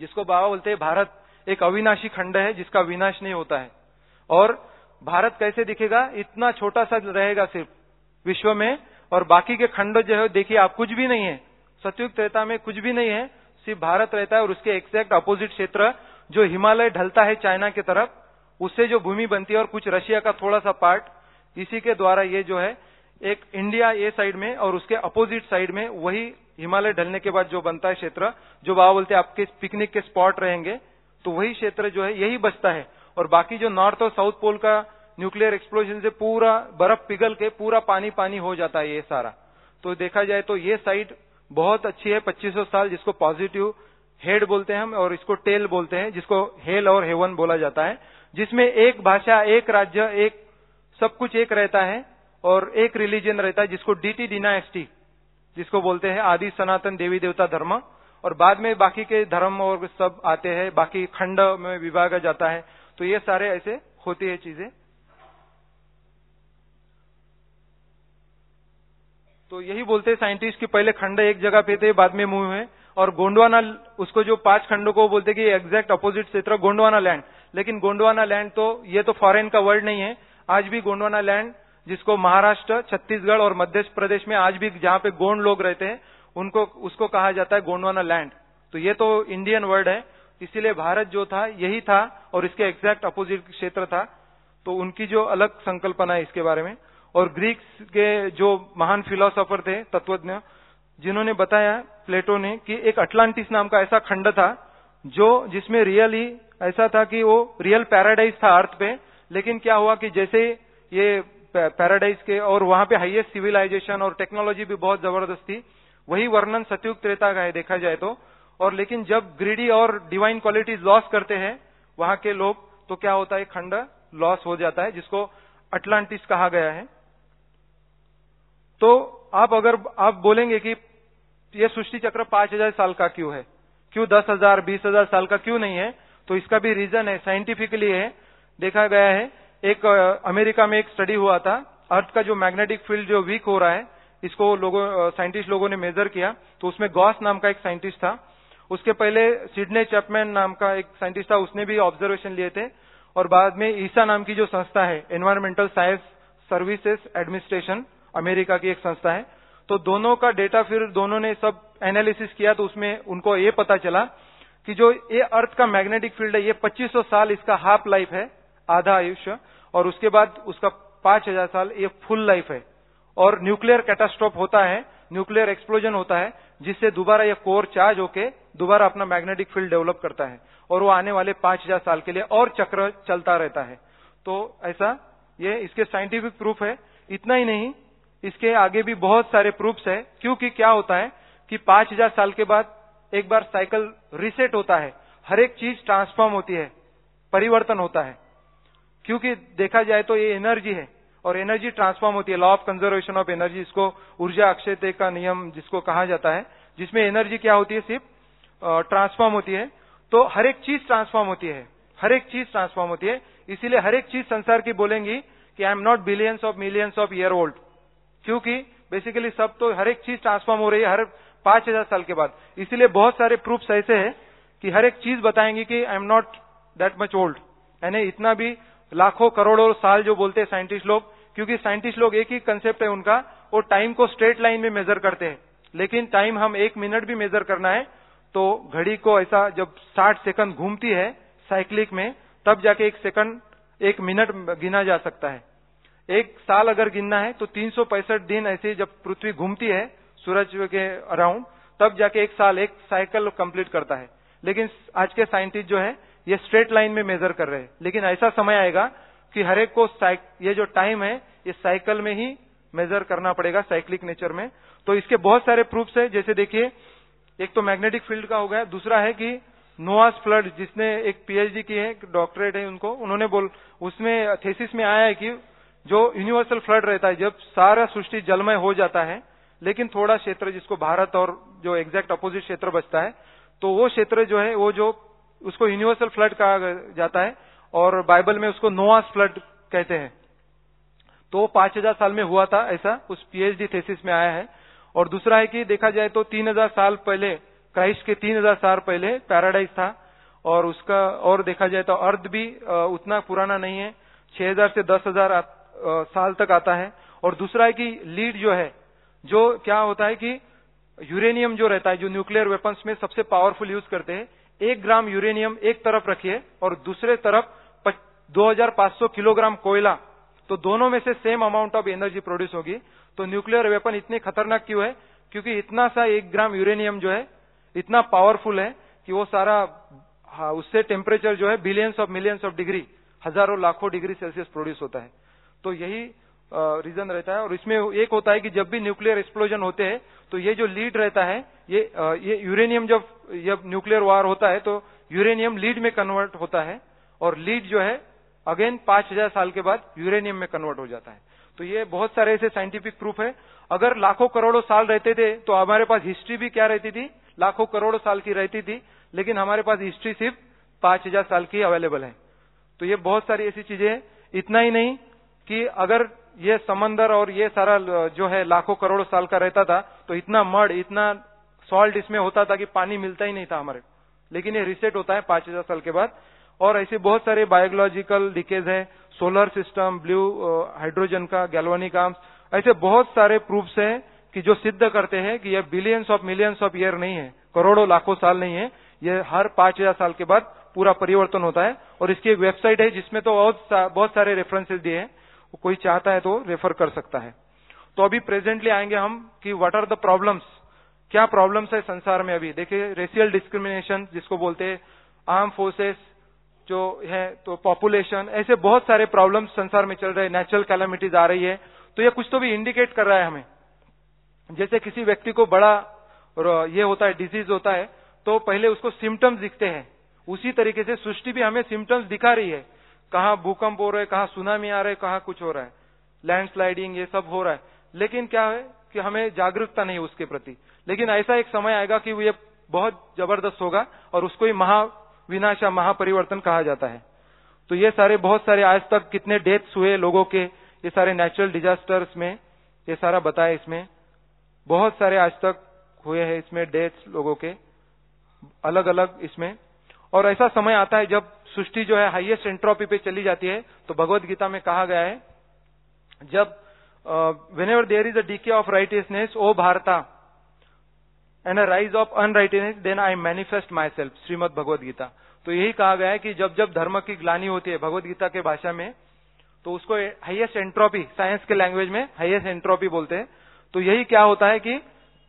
जिसको बाबा बोलते हैं भारत एक अविनाशी खंड है, जिसका विनाश नहीं होता है। और भारत कैसे दिखेगा? इतना छोटा सा रहेगा सिर्फ़ विश्व में, और बाकी के खंड जो है, देखिए आप कुछ भी नहीं है। सतयुग त्रेता में कुछ भी नहीं है, सिर्फ़ भारत रहता है और उसके एग्जैक्ट अपोजिट क्षेत्र, जो हिमालय ढलता है चाइना की तरफ़ उससे जो भूमि बनती है और कुछ रशिया का थोड़ा सा पार्ट इसी के द्वारा ये जो है, एक इंडिया ये साइड में और उसके अपोजिट साइड में वही हिमालय ढलने के बाद जो बनता है क्षेत्र, जो बाबा बोलते आपके पिकनिक के स्पॉट रहेंगे तो वही क्षेत्र जो है, यही बचता है। और बाकी जो नॉर्थ और साउथ पोल का न्यूक्लियर एक्सप्लोजन से पूरा बर्फ़ पिघल के पूरा पानी पानी हो जाता है ये सारा। तो देखा जाए तो ये साइड बहुत अच्छी है 2500 साल जिसको पॉजिटिव हेड बोलते हैं हम, और इसको टेल बोलते हैं, जिसको हेल और हेवन बोला जाता है, जिसमें एक भाषा, एक राज्य, एक सब कुछ एक रहता है, और एक रिलीजन रहता है, जिसको डीटी डिनाएस्टी जिसको बोलते हैं आदि सनातन देवी देवता धर्म, और बाद में बाकी के धर्म और सब आते हैं, बाकी खंड में विभागा जाता है तो ये सारे ऐसे होती है चीज़ें। तो यही बोलते हैं साइंटिस्ट कि पहले खंड एक जगह पे थे, बाद में मूव हुए और गोंडवाना, उसको जो पाँच खंडों को बोलते कि एग्जैक्ट अपोजिट क्षेत्र गोंडवाना लैंड लेकिन गोंडवाना लैंड तो ये तो फॉरेन का वर्ड नहीं है। आज भी गोंडवाना लैंड जिसको महाराष्ट्र, छत्तीसगढ़ और मध्य प्रदेश में आज भी जहाँ पे गोंड लोग रहते हैं, उनको, उसको कहा जाता है गोंडवाना लैंड तो ये तो इंडियन वर्ड है। इसीलिए भारत जो था, यही था और इसके एग्जैक्ट अपोजिट क्षेत्र था। तो उनकी जो अलग संकल्पना है इसके बारे में। और ग्रीक्स के जो महान फिलोसोफर थे, तत्वज्ञ, जिन्होंने बताया प्लेटो ने कि एक अटलांटिस नाम का ऐसा खंड था, जो जिसमें रियली ऐसा था कि वो रियल पैराडाइज था अर्थ पे, लेकिन क्या हुआ कि जैसे ये पैराडाइज के और वहाँ पे हाईएस्ट सिविलाइजेशन और टेक्नोलॉजी भी बहुत ज़बरदस्त थी, वही वर्णन सतयुग त्रेता का है देखा जाए तो। और लेकिन जब ग्रीडी और डिवाइन क्वालिटीज लॉस करते हैं वहाँ के लोग तो क्या होता है, खंड लॉस हो जाता है, जिसको अटलांटिस कहा गया है। तो आप अगर, आप बोलेंगे कि ये सृष्टि चक्र पाँच हज़ार साल का क्यों है? क्यों दस हज़ार, बीस हज़ार साल का क्यों नहीं है? तो इसका भी रीजन है साइंटिफिकली है, देखा गया है। एक अमेरिका में एक स्टडी हुआ था, अर्थ का जो मैग्नेटिक फ़ील्ड जो वीक हो रहा है, इसको लोगों साइंटिस्ट लोगों ने मेजर किया। तो उसमें गॉस नाम का एक साइंटिस्ट था। उसके पहले सिडने चैपमैन नाम का एक साइंटिस्ट था, उसने भी ऑब्जर्वेशन लिए थे। और बाद में ईसा नाम की जो संस्था है environmental science services administration America की एक संस्था है। तो दोनों का डेटा फिर दोनों ने सब एनालिसिस किया तो उसमें उनको ये पता चला कि जो ये अर्थ का मैग्नेटिक फ़ील्ड है, ये 2500 साल इसका हाफ़ लाइफ है, आधा आयुष्य, और उसके बाद उसका 5000 साल ये फुल लाइफ है। और न्यूक्लियर कैटास्ट्रोफ होता है न्यूक्लियर एक्सप्लोजन होता है, जिससे दोबारा ये कोर चार्ज होके दोबारा अपना मैग्नेटिक फ़ील्ड डेवलप करता है, और वो आने वाले 5000 साल के लिए और चक्र चलता रहता है। तो ऐसा ये इसके साइंटिफिक प्रूफ है। इतना ही नहीं इसके आगे भी बहुत सारे प्रूफ्स है, क्योंकि क्या होता है कि 5000 साल के बाद एक बार साइकिल रिसेट होता है, हर एक चीज़ ट्रांसफॉर्म होती है, परिवर्तन होता है। क्योंकि देखा जाए तो ये एनर्जी है, और एनर्जी ट्रांसफॉर्म होती है law of conservation of energy इसको ऊर्जा अक्षयते का नियम जिसको कहा जाता है, जिसमें एनर्जी क्या होती है सिर्फ़ ट्रांसफॉर्म होती है। तो हर एक चीज़ ट्रांसफॉर्म होती है, हर एक चीज़ ट्रांसफॉर्म होती है। इसीलिए हर एक चीज़ संसार की बोलेंगी कि I am not billions of millions of year old क्योंकि बेसिकली सब तो हर एक चीज़ ट्रांसफॉर्म हो रही है हर पाँच हज़ार साल के बाद। इसीलिए बहुत सारे प्रूफ ऐसे हैं कि हर एक चीज़ बताएँगे कि I am not that much old यानी इतना भी लाखों, करोड़ों साल जो बोलते हैं साइंटिस्ट लोग, क्योंकि साइंटिस्ट लोग एक ही कंसेप्ट है उनका, वो टाइम को स्ट्रेट लाइन में मेजर करते हैं। लेकिन टाइम हम एक मिनट भी मेजर करना है तो घड़ी को ऐसा जब 60 सेकंड घूमती है साइक्लिक में, तब जाके एक सेकंड एक मिनट गिना जा सकता है। एक साल अगर गिनना है तो तीन सौ पैंसठ दिन ऐसे जब पृथ्वी घूमती है, सूरज के अराउंड तब जाके एक साल, एक साइकिल कंप्लीट करता है। लेकिन आज के साइंटिस्ट जो है, ये स्ट्रेट लाइन में मेजर कर रहे हैं। लेकिन ऐसा समय आएगा कि हर एक को ये जो टाइम है, ये साइकिल में ही मेजर करना पड़ेगा साइक्लिक नेचर में। तो इसके बहुत सारे प्रूफ्स है। जैसे देखिए, एक तो मैग्नेटिक फ़ील्ड का हो गया। दूसरा है कि नोआस फ्लड जिसने एक पीएचडी की है डॉक्टरेट है उनको, उन्होंने बोल, उसमें थेसिस में आया है कि जो यूनिवर्सल फ्लड रहता है, जब सारा सृष्टि जलमय हो जाता है, लेकिन थोड़ा क्षेत्र जिसको भारत और जो एग्जैक्ट अपोजिट क्षेत्र बचता है तो वो क्षेत्र जो है, वो जो उसको यूनिवर्सल फ्लड कहा जाता है, और बाइबल में उसको नोआस फ्लड कहते हैं। तो पाँच हज़ार साल में हुआ था ऐसा, उस पीएचडी थेसिस में आया है। और दूसरा है कि देखा जाए तो तीन हज़ार साल पहले क्राइस्ट के तीन हज़ार साल पहले पैराडाइज था, और उसका, और देखा जाए तो अर्थ भी उतना पुराना नहीं है। छह हज़ार से दस हज़ार साल तक आता है। और दूसरा है कि लीड जो है जो क्या होता है कि यूरेनियम जो रहता है जो न्यूक्लियर वेपन्स में सबसे पावरफुल यूज़ करते हैं एक ग्राम यूरेनियम एक तरफ़ रखिए और दूसरे तरफ़ 2500 किलोग्राम कोयला तो दोनों में से same amount of energy produce होगी। तो न्यूक्लियर वेपन इतने खतरनाक क्यों है? क्योंकि इतना सा एक ग्राम यूरेनियम जो है इतना पावरफुल है कि वो सारा हाँ, उससे टेम्परेचर जो है billions of millions of degree हज़ारों लाखों डिग्री सेल्सियस प्रोड्यूस होता है। तो यही रीजन रहता है। और इसमें एक होता है कि जब भी न्यूक्लियर एक्सप्लोजन होते हैं तो ये जो लीड रहता है, ये ये यूरेनियम जब जब न्यूक्लियर वार होता है तो यूरेनियम लीड में कन्वर्ट होता है। और लीड जो है अगेन पाँच हज़ार साल के बाद यूरेनियम में कन्वर्ट हो जाता है। तो ये बहुत सारे ऐसे साइंटिफिक प्रूफ है। अगर लाखों करोड़ों साल रहते थे तो हमारे पास हिस्ट्री भी क्या रहती थी? लाखों करोड़ों साल की रहती थी, लेकिन हमारे पास हिस्ट्री सिर्फ़ पाँच हज़ार साल की अवेलेबल है। तो ये बहुत सारी ऐसी चीज़ें हैं। इतना ही नहीं कि अगर ये समंदर और ये सारा जो है, लाखों करोड़ों साल का रहता था तो इतना मड, इतना सॉल्ट इसमें होता था कि पानी मिलता ही नहीं था हमारे। लेकिन ये रिसेट होता है पाँच हज़ार साल के बाद। और ऐसे बहुत सारे बायोलॉजिकल डिकेज है सोलर सिस्टम ब्लू हाइड्रोजन का गैल्वानिक आर्म्स ऐसे बहुत सारे प्रूफ्स हैं कि जो सिद्ध करते हैं कि यह billions of millions of year नहीं है, करोड़ों, लाखों साल नहीं है यह हर पाँच हज़ार साल के बाद पूरा परिवर्तन होता है। और इसकी एक वेबसाइट है जिसमें तो बहुत बहुत सारे रेफरेंसेस दिए हैं। कोई चाहता है तो रेफर कर सकता है। तो अभी प्रेजेंटली आएँगे हम कि व्हाट आर द प्रॉब्लम्स क्या प्रॉब्लम्स है संसार में अभी? देखिए रेशियल डिस्क्रिमिनेशन जिसको बोलते हैं आर्म फोर्सेस जो है तो पॉपुलेशन ऐसे बहुत सारे प्रॉब्लम्स संसार में चल रहे हैं नेचुरल कैलामिटीज आ रही है। तो ये कुछ तो भी इंडिकेट कर रहा है हमें। जैसे किसी व्यक्ति को बड़ा ये होता है डिज़ीज़ होता है तो पहले उसको सिम्टम्स दिखते हैं। उसी तरीके से सृष्टि भी हमें सिम्टम्स दिखा रही है। कहा भूकंप हो रहे कहा सुनामी आ रहा कहा कुछ हो रहा है। लैंडस्लाइडिंग ये सब हो रहा है। लेकिन क्या है कि हमें जागरूकता नहीं उसके प्रति। लेकिन ऐसा एक समय आएगा कि ये बहुत ज़बरदस्त होगा और उसको ही महाविनाश या महापरिवर्तन कहा जाता है। तो ये सारे, बहुत सारे आज तक कितने डेथ्स हुए लोगों के, ये सारे नेचुरल डिजास्टर्स में, ये सारा बताया इसमें। बहुत सारे आज तक हुए हैं इसमें डेथ्स लोगों के अलग अलग इसमें। और ऐसा समय आता है जब सृष्टि जो है हाईएस्ट एंट्रोपी पे चली जाती है। तो भगवत गीता में कहा गया है, जब whenever there is a decay of righteousness O Bharata and a rise of unrighteousness then I manifest myself Shrimad Bhagavad Gita तो यही कहा गया है कि जब जब धर्म की ग्लानी होती है, भगवत गीता के भाषा में तो उसको हाईएस्ट एंट्रोपी साइंस के लैंग्वेज में हाईएस्ट एंट्रोपी बोलते हैं। तो यही क्या होता है कि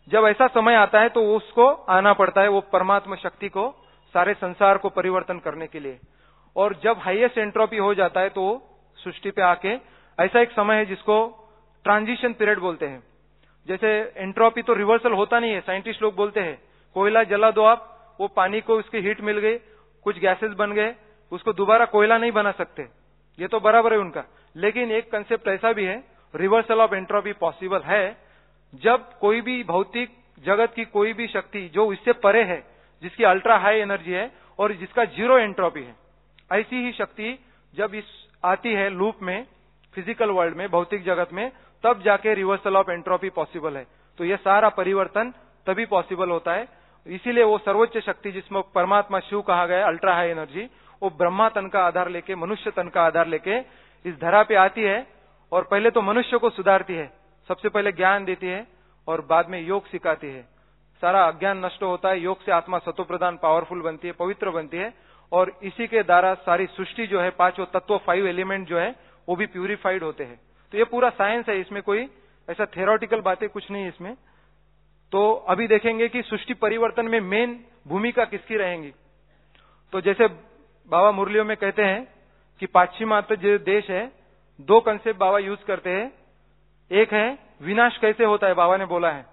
जब ऐसा समय आता है तो उसको आना पड़ता है, वो परमात्मा शक्ति को सारे संसार को परिवर्तन करने के लिए। और जब हाईएस्ट एंट्रोपी हो जाता है तो सृष्टि पे आके ऐसा एक समय है जिसको ट्रांजिशन पीरियड बोलते हैं। जैसे एंट्रोपी तो रिवर्सल होता नहीं है साइंटिस्ट लोग बोलते हैं, कोयला जला दो आप, वो पानी को उसकी हीट मिल गई, कुछ गैसेस बन गए, उसको दोबारा कोयला नहीं बना सकते। ये तो बराबर है उनका। लेकिन एक कंसेप्ट ऐसा भी है रिवर्सल ऑफ़ एंट्रोपी पॉसिबल है। जब कोई भी भौतिक जगत की कोई भी शक्ति जो इससे परे है जिसकी अल्ट्रा हाई एनर्जी है और जिसका ज़ीरो एंट्रोपी है। ऐसी ही शक्ति जब इस आती है लूप में फ़िज़िकल वर्ल्ड में, भौतिक जगत में, तब जाके रिवर्सल ऑफ़ एंट्रोपी पॉसिबल है। तो यह सारा परिवर्तन तभी पॉसिबल होता है। इसीलिए वो सर्वोच्च शक्ति जिसमें परमात्मा शिव कहा गया अल्ट्रा हाई एनर्जी वो ब्रह्मा तन का आधार लेके, मनुष्य तन का आधार लेके इस धरा पे आती है और पहले तो मनुष्य को सुधारती है, सबसे पहले ज्ञान देती है और बाद में योग सिखाती है। सारा अज्ञान नष्ट होता है, योग से आत्मा सतो प्रदान पावरफुल बनती है, पवित्र बनती है और इसी के द्वारा सारी सृष्टि जो है, पाँचों तत्व फाइव एलिमेंट जो है, वो भी प्यूरिफाइड होते हैं। तो ये पूरा साइंस है, इसमें कोई ऐसा थेरोटिकल बातें कुछ नहीं इसमें। तो अभी देखेंगे कि सृष्टि परिवर्तन में मेन भूमिका किसकी रहेंगी। तो जैसे बाबा मुरलियों में कहते हैं कि पाश्चिमात्य जो देश है, दो कंसेप्ट बाबा यूज़ करते हैं। एक है, विनाश कैसे होता है, बाबा ने बोला है।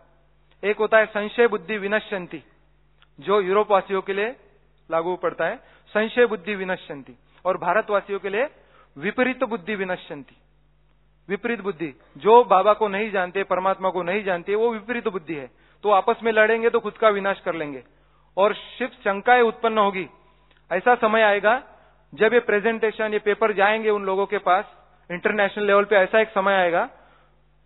एक होता है संशय बुद्धि विनश्यंती, जो यूरोप वासियों के लिए लागू पड़ता है। संशय बुद्धि विनश्यंती और भारतवासियों के लिए विपरीत बुद्धि विनश्यंती। विपरीत बुद्धि, जो बाबा को नहीं जानते, परमात्मा को नहीं जानते, वो विपरीत बुद्धि है। तो आपस में लड़ेंगे तो खुद का विनाश कर लेंगे। और शिव शंकाएँ उत्पन्न होगी। ऐसा समय आएगा, जब ये प्रेजेंटेशन ये पेपर जाएँगे उन लोगों के पास इंटरनेशनल लेवल पे ऐसा एक समय आएगा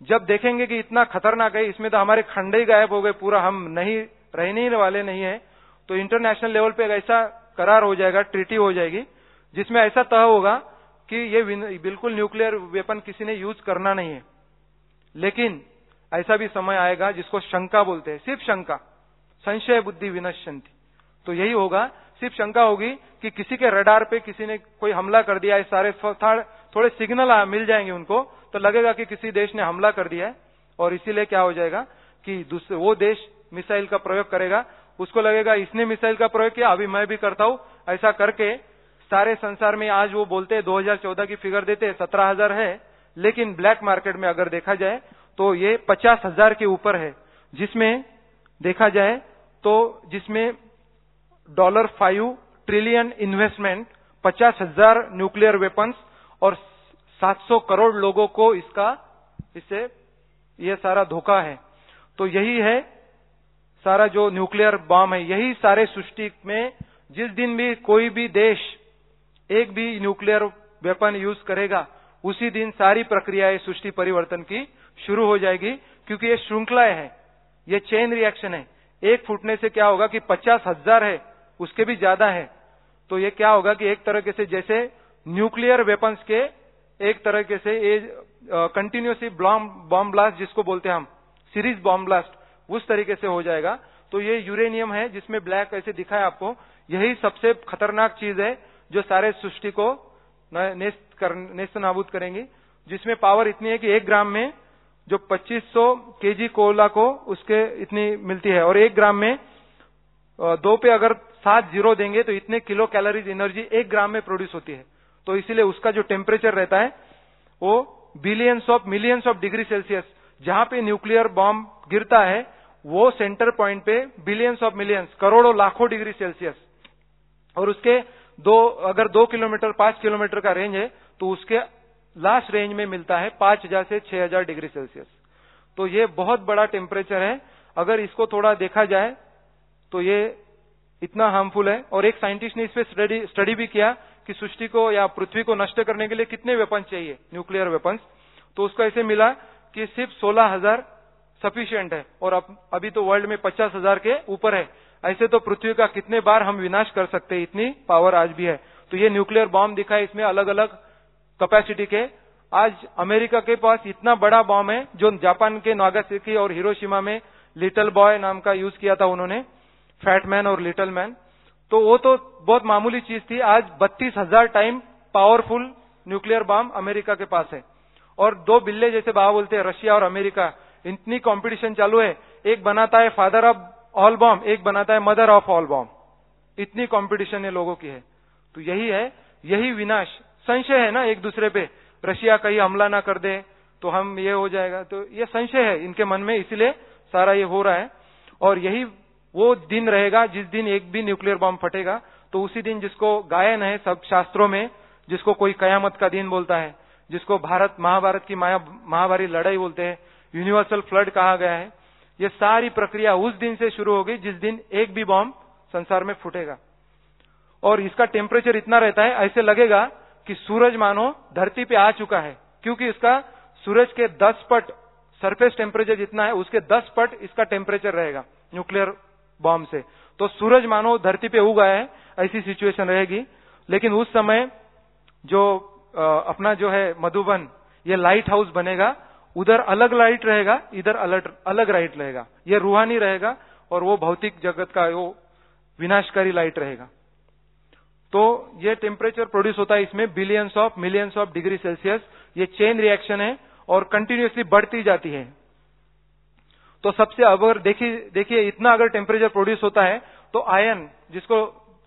जब देखेंगे कि इतना खतरनाक है, इसमें तो हमारे खंडे ही गायब हो गए, पूरा हम नहीं रहने ही वाले नहीं है तो इंटरनेशनल लेवल पे ऐसा करार हो जाएगा ट्रीटी हो जाएगी, जिसमें ऐसा तय होगा कि ये बिल्कुल न्यूक्लियर वेपन किसी ने यूज़ करना नहीं है। लेकिन ऐसा भी समय आएगा जिसको शंका बोलते हैं, सिर्फ़ शंका, संशय बुद्धि विनश्यंती। तो यही होगा सिर्फ़ शंका होगी कि किसी के रडार पे किसी ने कोई हमला कर दिया है, सारे थोड़े सिग्नल मिल जाएँगे उनको तो लगेगा कि किसी देश ने हमला कर दिया है। और इसीलिए क्या हो जाएगा कि दूसरे वो देश मिसाइल का प्रयोग करेगा। उसको लगेगा, इसने मिसाइल का प्रयोग किया, अभी मैं भी करता हूँ। ऐसा करके सारे संसार में आज वो बोलते हैं 2014 की फिगर देते हैं, सत्रह हज़ार है। लेकिन ब्लैक मार्केट में अगर देखा जाए तो ये पचास हज़ार के ऊपर है। जिसमें देखा जाए तो जिसमें डॉलर फाइव ट्रिलियन इन्वेस्टमेंट, पचास हज़ार न्यूक्लियर वेपन्स और 700 करोड़ लोगों को इसका, इससे ये सारा धोखा है। तो यही है सारा जो न्यूक्लियर बॉम्ब है, यही सारे सृष्टि में जिस दिन भी कोई भी देश एक भी न्यूक्लियर वेपन यूज़ करेगा, उसी दिन सारी प्रक्रियाएँ सृष्टि परिवर्तन की शुरू हो जाएगी, क्योंकि ये श्रृंखलाएँ है, ये चेन रिएक्शन है। एक फूटने से क्या होगा कि पचास हज़ार है उसके भी ज़्यादा है। तो ये क्या होगा कि एक तरह से जैसे न्यूक्लियर वेपन्स के एक तरह से ये कंटिन्यूसली बॉम्ब ब्लास्ट जिसको बोलते हैं हम सीरीज़ बॉम्ब ब्लास्ट उस तरीके से हो जाएगा। तो ये यूरेनियम है, जिसमें ब्लैक ऐसे दिखा है आपको। यही सबसे खतरनाक चीज़ है, जो सारे सृष्टि को नेस्त नाबूद करेंगी। जिसमें पावर इतनी है कि एक ग्राम में जो 2500 केजी कोयला को उसके इतनी मिलती है। और एक ग्राम में दो पे अगर सात ज़ीरो देंगे तो इतने किलो कैलोरीज एनर्जी एक ग्राम में प्रोड्यूस होती है। तो इसीलिए उसका जो टेम्परेचर रहता है, वो billions of millions of degree Celsius जहाँ पे न्यूक्लियर बॉम्ब गिरता है, वो सेंटर पॉइंट पे बिलियंस ऑफ़ मिलियंस करोड़ों, लाखों डिग्री सेल्सियस और उसके दो, अगर दो किलोमीटर, पाँच किलोमीटर का रेंज है तो उसके लास्ट रेंज में मिलता है पाँच हज़ार से छह हज़ार डिग्री सेल्सियस तो ये बहुत बड़ा टेम्परेचर है। अगर इसको थोड़ा देखा जाए तो ये इतना हार्मफुल है। और एक साइंटिस्ट ने इस पर स्टडी भी किया कि सृष्टि को या पृथ्वी को नष्ट करने के लिए कितने वेपन चाहिए न्यूक्लियर वेपन्स तो उसको ऐसे मिला कि सिर्फ़ सोलह हज़ार सफिशियंट है और अब, अभी तो वर्ल्ड में पचास हज़ार के ऊपर है। ऐसे तो पृथ्वी का कितने बार हम विनाश कर सकते हैं, इतनी पावर आज भी है। तो ये न्यूक्लियर बॉम्ब दिखा है, इसमें अलग अलग कैपेसिटी के। आज अमेरिका के पास इतना बड़ा बॉम्ब है, जो जापान के नागासाकी और हिरोशिमा में लिटल बॉय नाम का यूज़ किया था उन्होंने। फैट मैन और लिटल मैन तो वो तो बहुत मामूली चीज़ थी। आज बत्तीस हज़ार time powerful nuclear bomb America के पास है। और दो बिल्ले जैसे बाबा बोलते हैं, रशिया और अमेरिका, इतनी कंपटीशन चालू है। एक बनाता है फादर ऑफ़ ऑल बॉम्ब एक बनाता है मदर ऑफ़ ऑल बॉम्ब इतनी कंपटीशन है लोगों की है। तो यही है, यही विनाश। संशय है ना एक दूसरे पे, रशिया कहीं हमला ना कर दे तो हम ये हो जाएगा। तो ये संशय है इनके मन में, इसलिए सारा ये हो रहा है। और यही वो दिन रहेगा, जिस दिन एक भी न्यूक्लियर बॉम्ब फटेगा तो उसी दिन जिसको गायन है सब शास्त्रों में, जिसको कोई कयामत का दिन बोलता है, जिसको भारत, महाभारत की माया महाभारी लड़ाई बोलते हैं यूनिवर्सल फ्लड कहा गया है, ये सारी प्रक्रिया उस दिन से शुरू होगी जिस दिन एक भी बॉम्ब संसार में फूटेगा। और इसका टेम्परेचर इतना रहता है, ऐसे लगेगा कि सूरज मानो धरती पे आ चुका है, क्योंकि इसका सूरज के 10 पट सरफेस टेम्परेचर जितना है, उसके 10 पट इसका टेम्परेचर रहेगा न्यूक्लियर बॉम्ब से। तो सूरज मानो धरती पे उगा है, ऐसी सिचुएशन रहेगी। लेकिन उस समय जो अपना जो है मधुबन, ये लाइट हाउस बनेगा, उधर अलग लाइट रहेगा, इधर अलग अलग लाइट रहेगा। ये रूहानी रहेगा और वो भौतिक जगत का वो विनाशकारी लाइट रहेगा। तो ये टेम्परेचर प्रोड्यूस होता है इसमें billions of millions of degree Celsius ये चेन रिएक्शन है और कंटिन्यूसली बढ़ती जाती है। तो सबसे अगर देखिए देखिए, इतना अगर टेम्परेचर प्रोड्यूस होता है तो आयन जिसको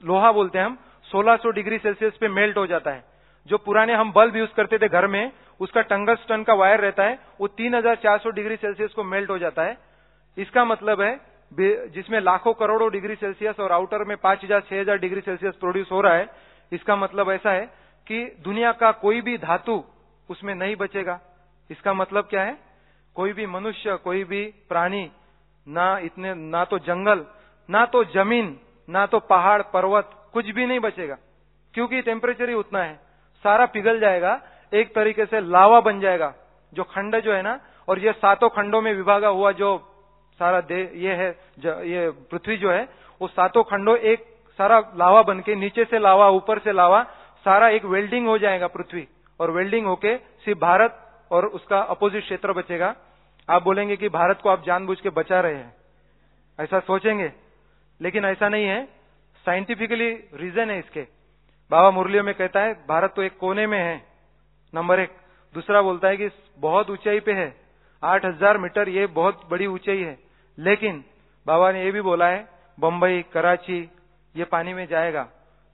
लोहा बोलते हैं हम 1600 डिग्री सेल्सियस पे मेल्ट हो जाता है। जो पुराने हम बल्ब यूज़ करते थे घर में, उसका टंगस्टन का वायर रहता है, वो 3400 डिग्री सेल्सियस को मेल्ट हो जाता है। इसका मतलब है जिसमें लाखों करोड़ों डिग्री सेल्सियस और आउटर में 5000 6000 डिग्री सेल्सियस प्रोड्यूस हो रहा है, इसका मतलब ऐसा है कि दुनिया का कोई भी धातु उसमें नहीं बचेगा। इसका मतलब क्या है? कोई भी मनुष्य, कोई भी प्राणी, ना इतने, ना तो जंगल, ना तो ज़मीन, ना तो पहाड़, पर्वत, कुछ भी नहीं बचेगा। क्योंकि टेम्परेचर ही उतना है। सारा पिघल जाएगा, एक तरीके से लावा बन जाएगा, जो खंड जो है ना, और ये सातों खंडों में विभागा हुआ जो सारा दे, ये है ये पृथ्वी जो है, वो सातों खंडों एक सारा लावा बन के नीचे से लावा, ऊपर से लावा, सारा एक वेल्डिंग हो जाएगा पृथ्वी। और वेल्डिंग होके सिर्फ़ भारत और उसका अपोजिट क्षेत्र बचेगा। आप बोलेंगे कि भारत को आप जानबूझ के बचा रहे हैं। ऐसा सोचेंगे। लेकिन ऐसा नहीं है। साइंटिफिकली रीजन है इसके। बाबा मुरलियों में कहता है भारत तो एक कोने में है। नंबर एक। दूसरा बोलता है कि बहुत ऊंचाई पे है। आठ हज़ार मीटर ये बहुत बड़ी ऊंचाई है। लेकिन बाबा ने ये भी बोला है बम्बई कराची ये पानी में जाएगा।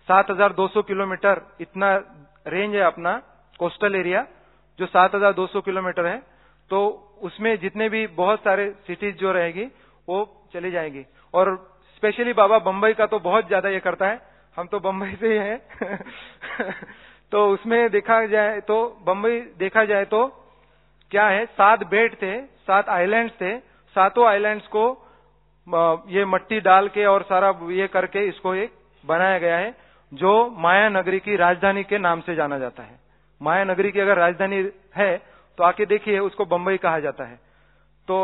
7,200 किलोमीटर इतना रेंज है अपना कोस्टल एरिया जो 7,200 किलोमीटर है तो उसमें जितने भी बहुत सारे सिटीज़ जो रहेगी वो चली जाएँगी। और स्पेशली बाबा बम्बई का तो बहुत ज़्यादा ये करता है। हम तो बम्बई से ही हैं। तो उसमें देखा जाए तो बम्बई देखा जाए तो क्या है सात बेट थे सात आइलैंड्स थे सातों आइलैंड्स को ये मट्टी डाल के और सारा ये करके इसको एक बनाया गया है जो माया नगरी की राजधानी के नाम से जाना जाता है। माया नगरी की अगर राजधानी है तो आके देखिए, उसको बंबई कहा जाता है। तो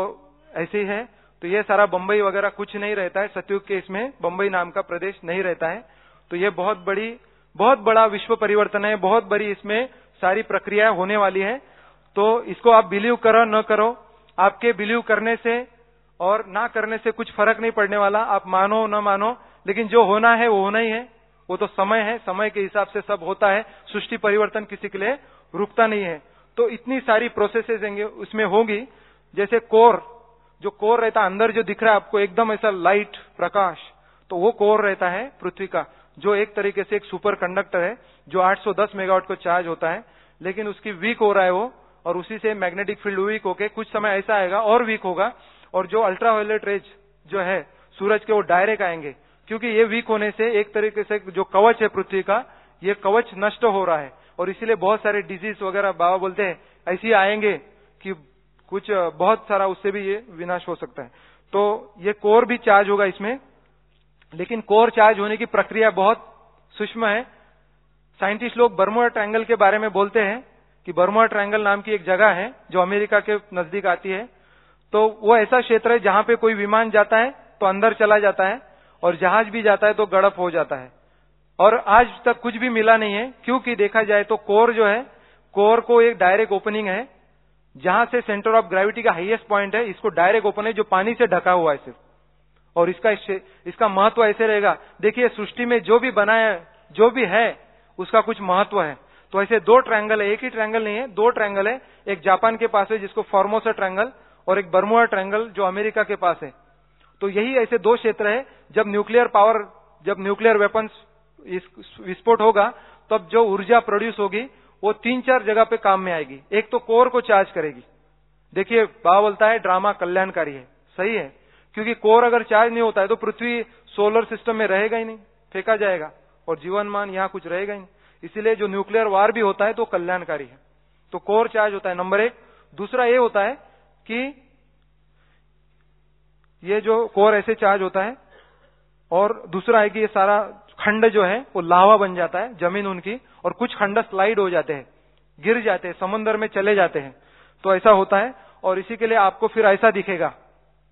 ऐसे ही है। तो ये सारा बंबई वगैरह कुछ नहीं रहता है। सतयुग के इसमें बंबई नाम का प्रदेश नहीं रहता है। तो ये बहुत बड़ी, बहुत बड़ा विश्व परिवर्तन है। बहुत बड़ी इसमें सारी प्रक्रिया होने वाली है। तो इसको आप बिलीव करो, न करो, आपके बिलीव करने से और ना करने से कुछ फ़र्क नहीं पड़ने वाला। आप मानो, न मानो, लेकिन जो होना है, वो होना ही है। वो तो समय है, समय के हिसाब से सब होता है, सृष्टि परिवर्तन किसी के लिए रुकता नहीं है। तो इतनी सारी प्रोसेसेस उसमें होगी, जैसे कोर, जो कोर रहता है, अंदर जो दिख रहा है आपको, एकदम ऐसा लाइट प्रकाश तो वो कोर रहता है पृथ्वी का, जो एक तरीके से एक सुपर कंडक्टर है, जो 810 मेगावाट को चार्ज होता है, लेकिन उसकी वीक हो रहा है वो, और उसी से मैग्नेटिक फ़ील्ड वीक होके कुछ समय ऐसा आएगा, और वीक होगा, और जो अल्ट्रावायलेट रेज जो है, सूरज के वो डायरेक्ट आएँगे क्योंकि ये वीक होने से एक तरीके से जो कवच है पृथ्वी का, ये कवच नष्ट हो रहा है। और इसीलिए बहुत सारे डिज़ीज़ वगैरह बाबा बोलते हैं, ऐसे आएँगे कि कुछ, बहुत सारा उससे भी ये विनाश हो सकता है। तो ये कोर भी चार्ज होगा इसमें। लेकिन कोर चार्ज होने की प्रक्रिया बहुत सूक्ष्म है। साइंटिस्ट लोग बर्मुआ ट्रायंगल के बारे में बोलते हैं कि बर्मुआ ट्रायंगल नाम की एक जगह है जो अमेरिका के नज़दीक आती है। तो वो ऐसा क्षेत्र है जहाँ पे कोई विमान जाता है तो अंदर चला जाता है। और जहाज़ भी जाता है तो गड़प हो जाता है। और आज तक कुछ भी मिला नहीं है, क्योंकि देखा जाए तो कोर जो है, कोर को एक डायरेक्ट ओपनिंग है, जहाँ से सेंटर ऑफ़ ग्रेविटी का हाईएस्ट पॉइंट है, इसको डायरेक्ट ओपन है, जो पानी से ढका हुआ है सिर्फ़। और इसका इसका महत्व ऐसे रहेगा। देखिए, सृष्टि में जो भी बनाया, जो भी है, उसका कुछ महत्व है। तो ऐसे दो ट्रायंगल है, एक ही ट्रायंगल नहीं है, दो ट्रायंगल है। एक जापान के पास है, जिसको फॉर्मोसा ट्रायंगल और एक बर्मुआ ट्रायंगल जो अमेरिका के पास है। तो यही ऐसे दो क्षेत्र है। जब न्यूक्लियर पावर जब न्यूक्लियर वेपन विस्फोट होगा, तब जो ऊर्जा प्रोड्यूस होगी, वो तीन चार जगह पे काम में आएगी। एक तो कोर को चार्ज करेगी। देखिए, बाबा बोलता है ड्रामा कल्याणकारी है। सही है। क्योंकि कोर अगर चार्ज नहीं होता है तो पृथ्वी सोलर सिस्टम में रहेगा ही नहीं, फेंका जाएगा। और जीवनमान यहाँ कुछ रहेगा ही नहीं। इसीलिए जो न्यूक्लियर वार भी होता है तो कल्याणकारी है। तो कोर चार्ज होता है नंबर एक। दूसरा ये होता है कि ये जो कोर ऐसे चार्ज होता है, और दूसरा है कि ये सारा खंड जो है, वो लावा बन जाता है, ज़मीन उनकी, और कुछ खंड स्लाइड हो जाते हैं, गिर जाते हैं समुन्द्र में चले जाते हैं। तो ऐसा होता है, और इसी के लिए आपको फिर ऐसा दिखेगा।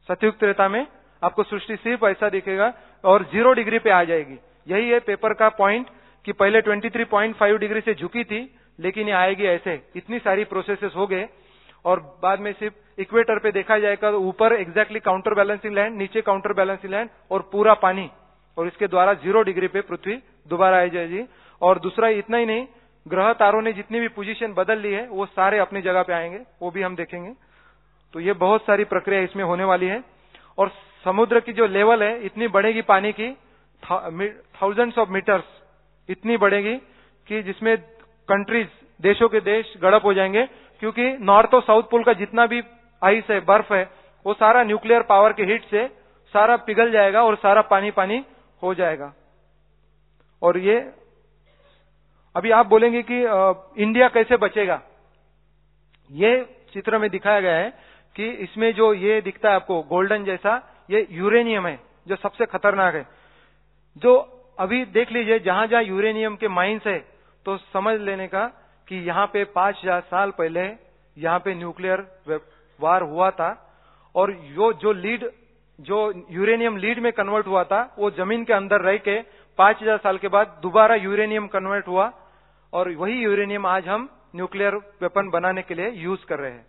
सतयुक्त त्रेता में आपको सृष्टि सिर्फ़ ऐसा दिखेगा, और ज़ीरो डिग्री पे आ जाएगी। यही है पेपर का पॉइंट कि पहले 23.5 डिग्री से झुकी थी, लेकिन ये आएगी ऐसे। इतनी सारी प्रोसेसेस हो गए और बाद में सिर्फ़ इक्वेटर पे देखा जाएगा तो ऊपर एग्जैक्टली काउंटर बैलेंसिंग लैंड नीचे काउंटर बैलेंसिंग लैंड और पूरा पानी और इसके द्वारा ज़ीरो डिग्री पे पृथ्वी दोबारा आई जाएगी। और दूसरा इतना ही नहीं, ग्रह तारों ने जितनी भी पोजीशन बदल ली है, वो सारे अपनी जगह पे आएँगे, वो भी हम देखेंगे। तो ये बहुत सारी प्रक्रिया इसमें होने वाली है। और समुद्र की जो लेवल है, इतनी बढ़ेगी पानी की थाउजेंड्स ऑफ़ मीटर्स इतनी बढ़ेगी कि जिसमें कंट्रीज़ देशों के देश गड़प हो जाएँगे। क्योंकि नॉर्थ और साउथ पोल का जितना भी आइस है बर्फ़ है वो सारा न्यूक्लियर पावर के हिट से सारा पिघल जाएगा और सारा पानी पानी हो जाएगा। और ये अभी आप बोलेंगे कि आ, इंडिया कैसे बचेगा? ये चित्र में दिखाया गया है कि इसमें जो ये दिखता है आपको गोल्डन जैसा ये यूरेनियम है जो सबसे खतरनाक है। जो अभी देख लीजिए जहाँ जहाँ यूरेनियम के माइंस है तो समझ लेने का कि यहाँ पे पाँच हज़ार साल पहले यहाँ पे न्यूक्लियर वार हुआ था और यो जो लीड जो यूरेनियम लीड में कन्वर्ट हुआ था, वो ज़मीन के अंदर रह के पाँच हज़ार साल के बाद दोबारा यूरेनियम कन्वर्ट हुआ और वही यूरेनियम आज हम न्यूक्लियर वेपन बनाने के लिए यूज़ कर रहे हैं।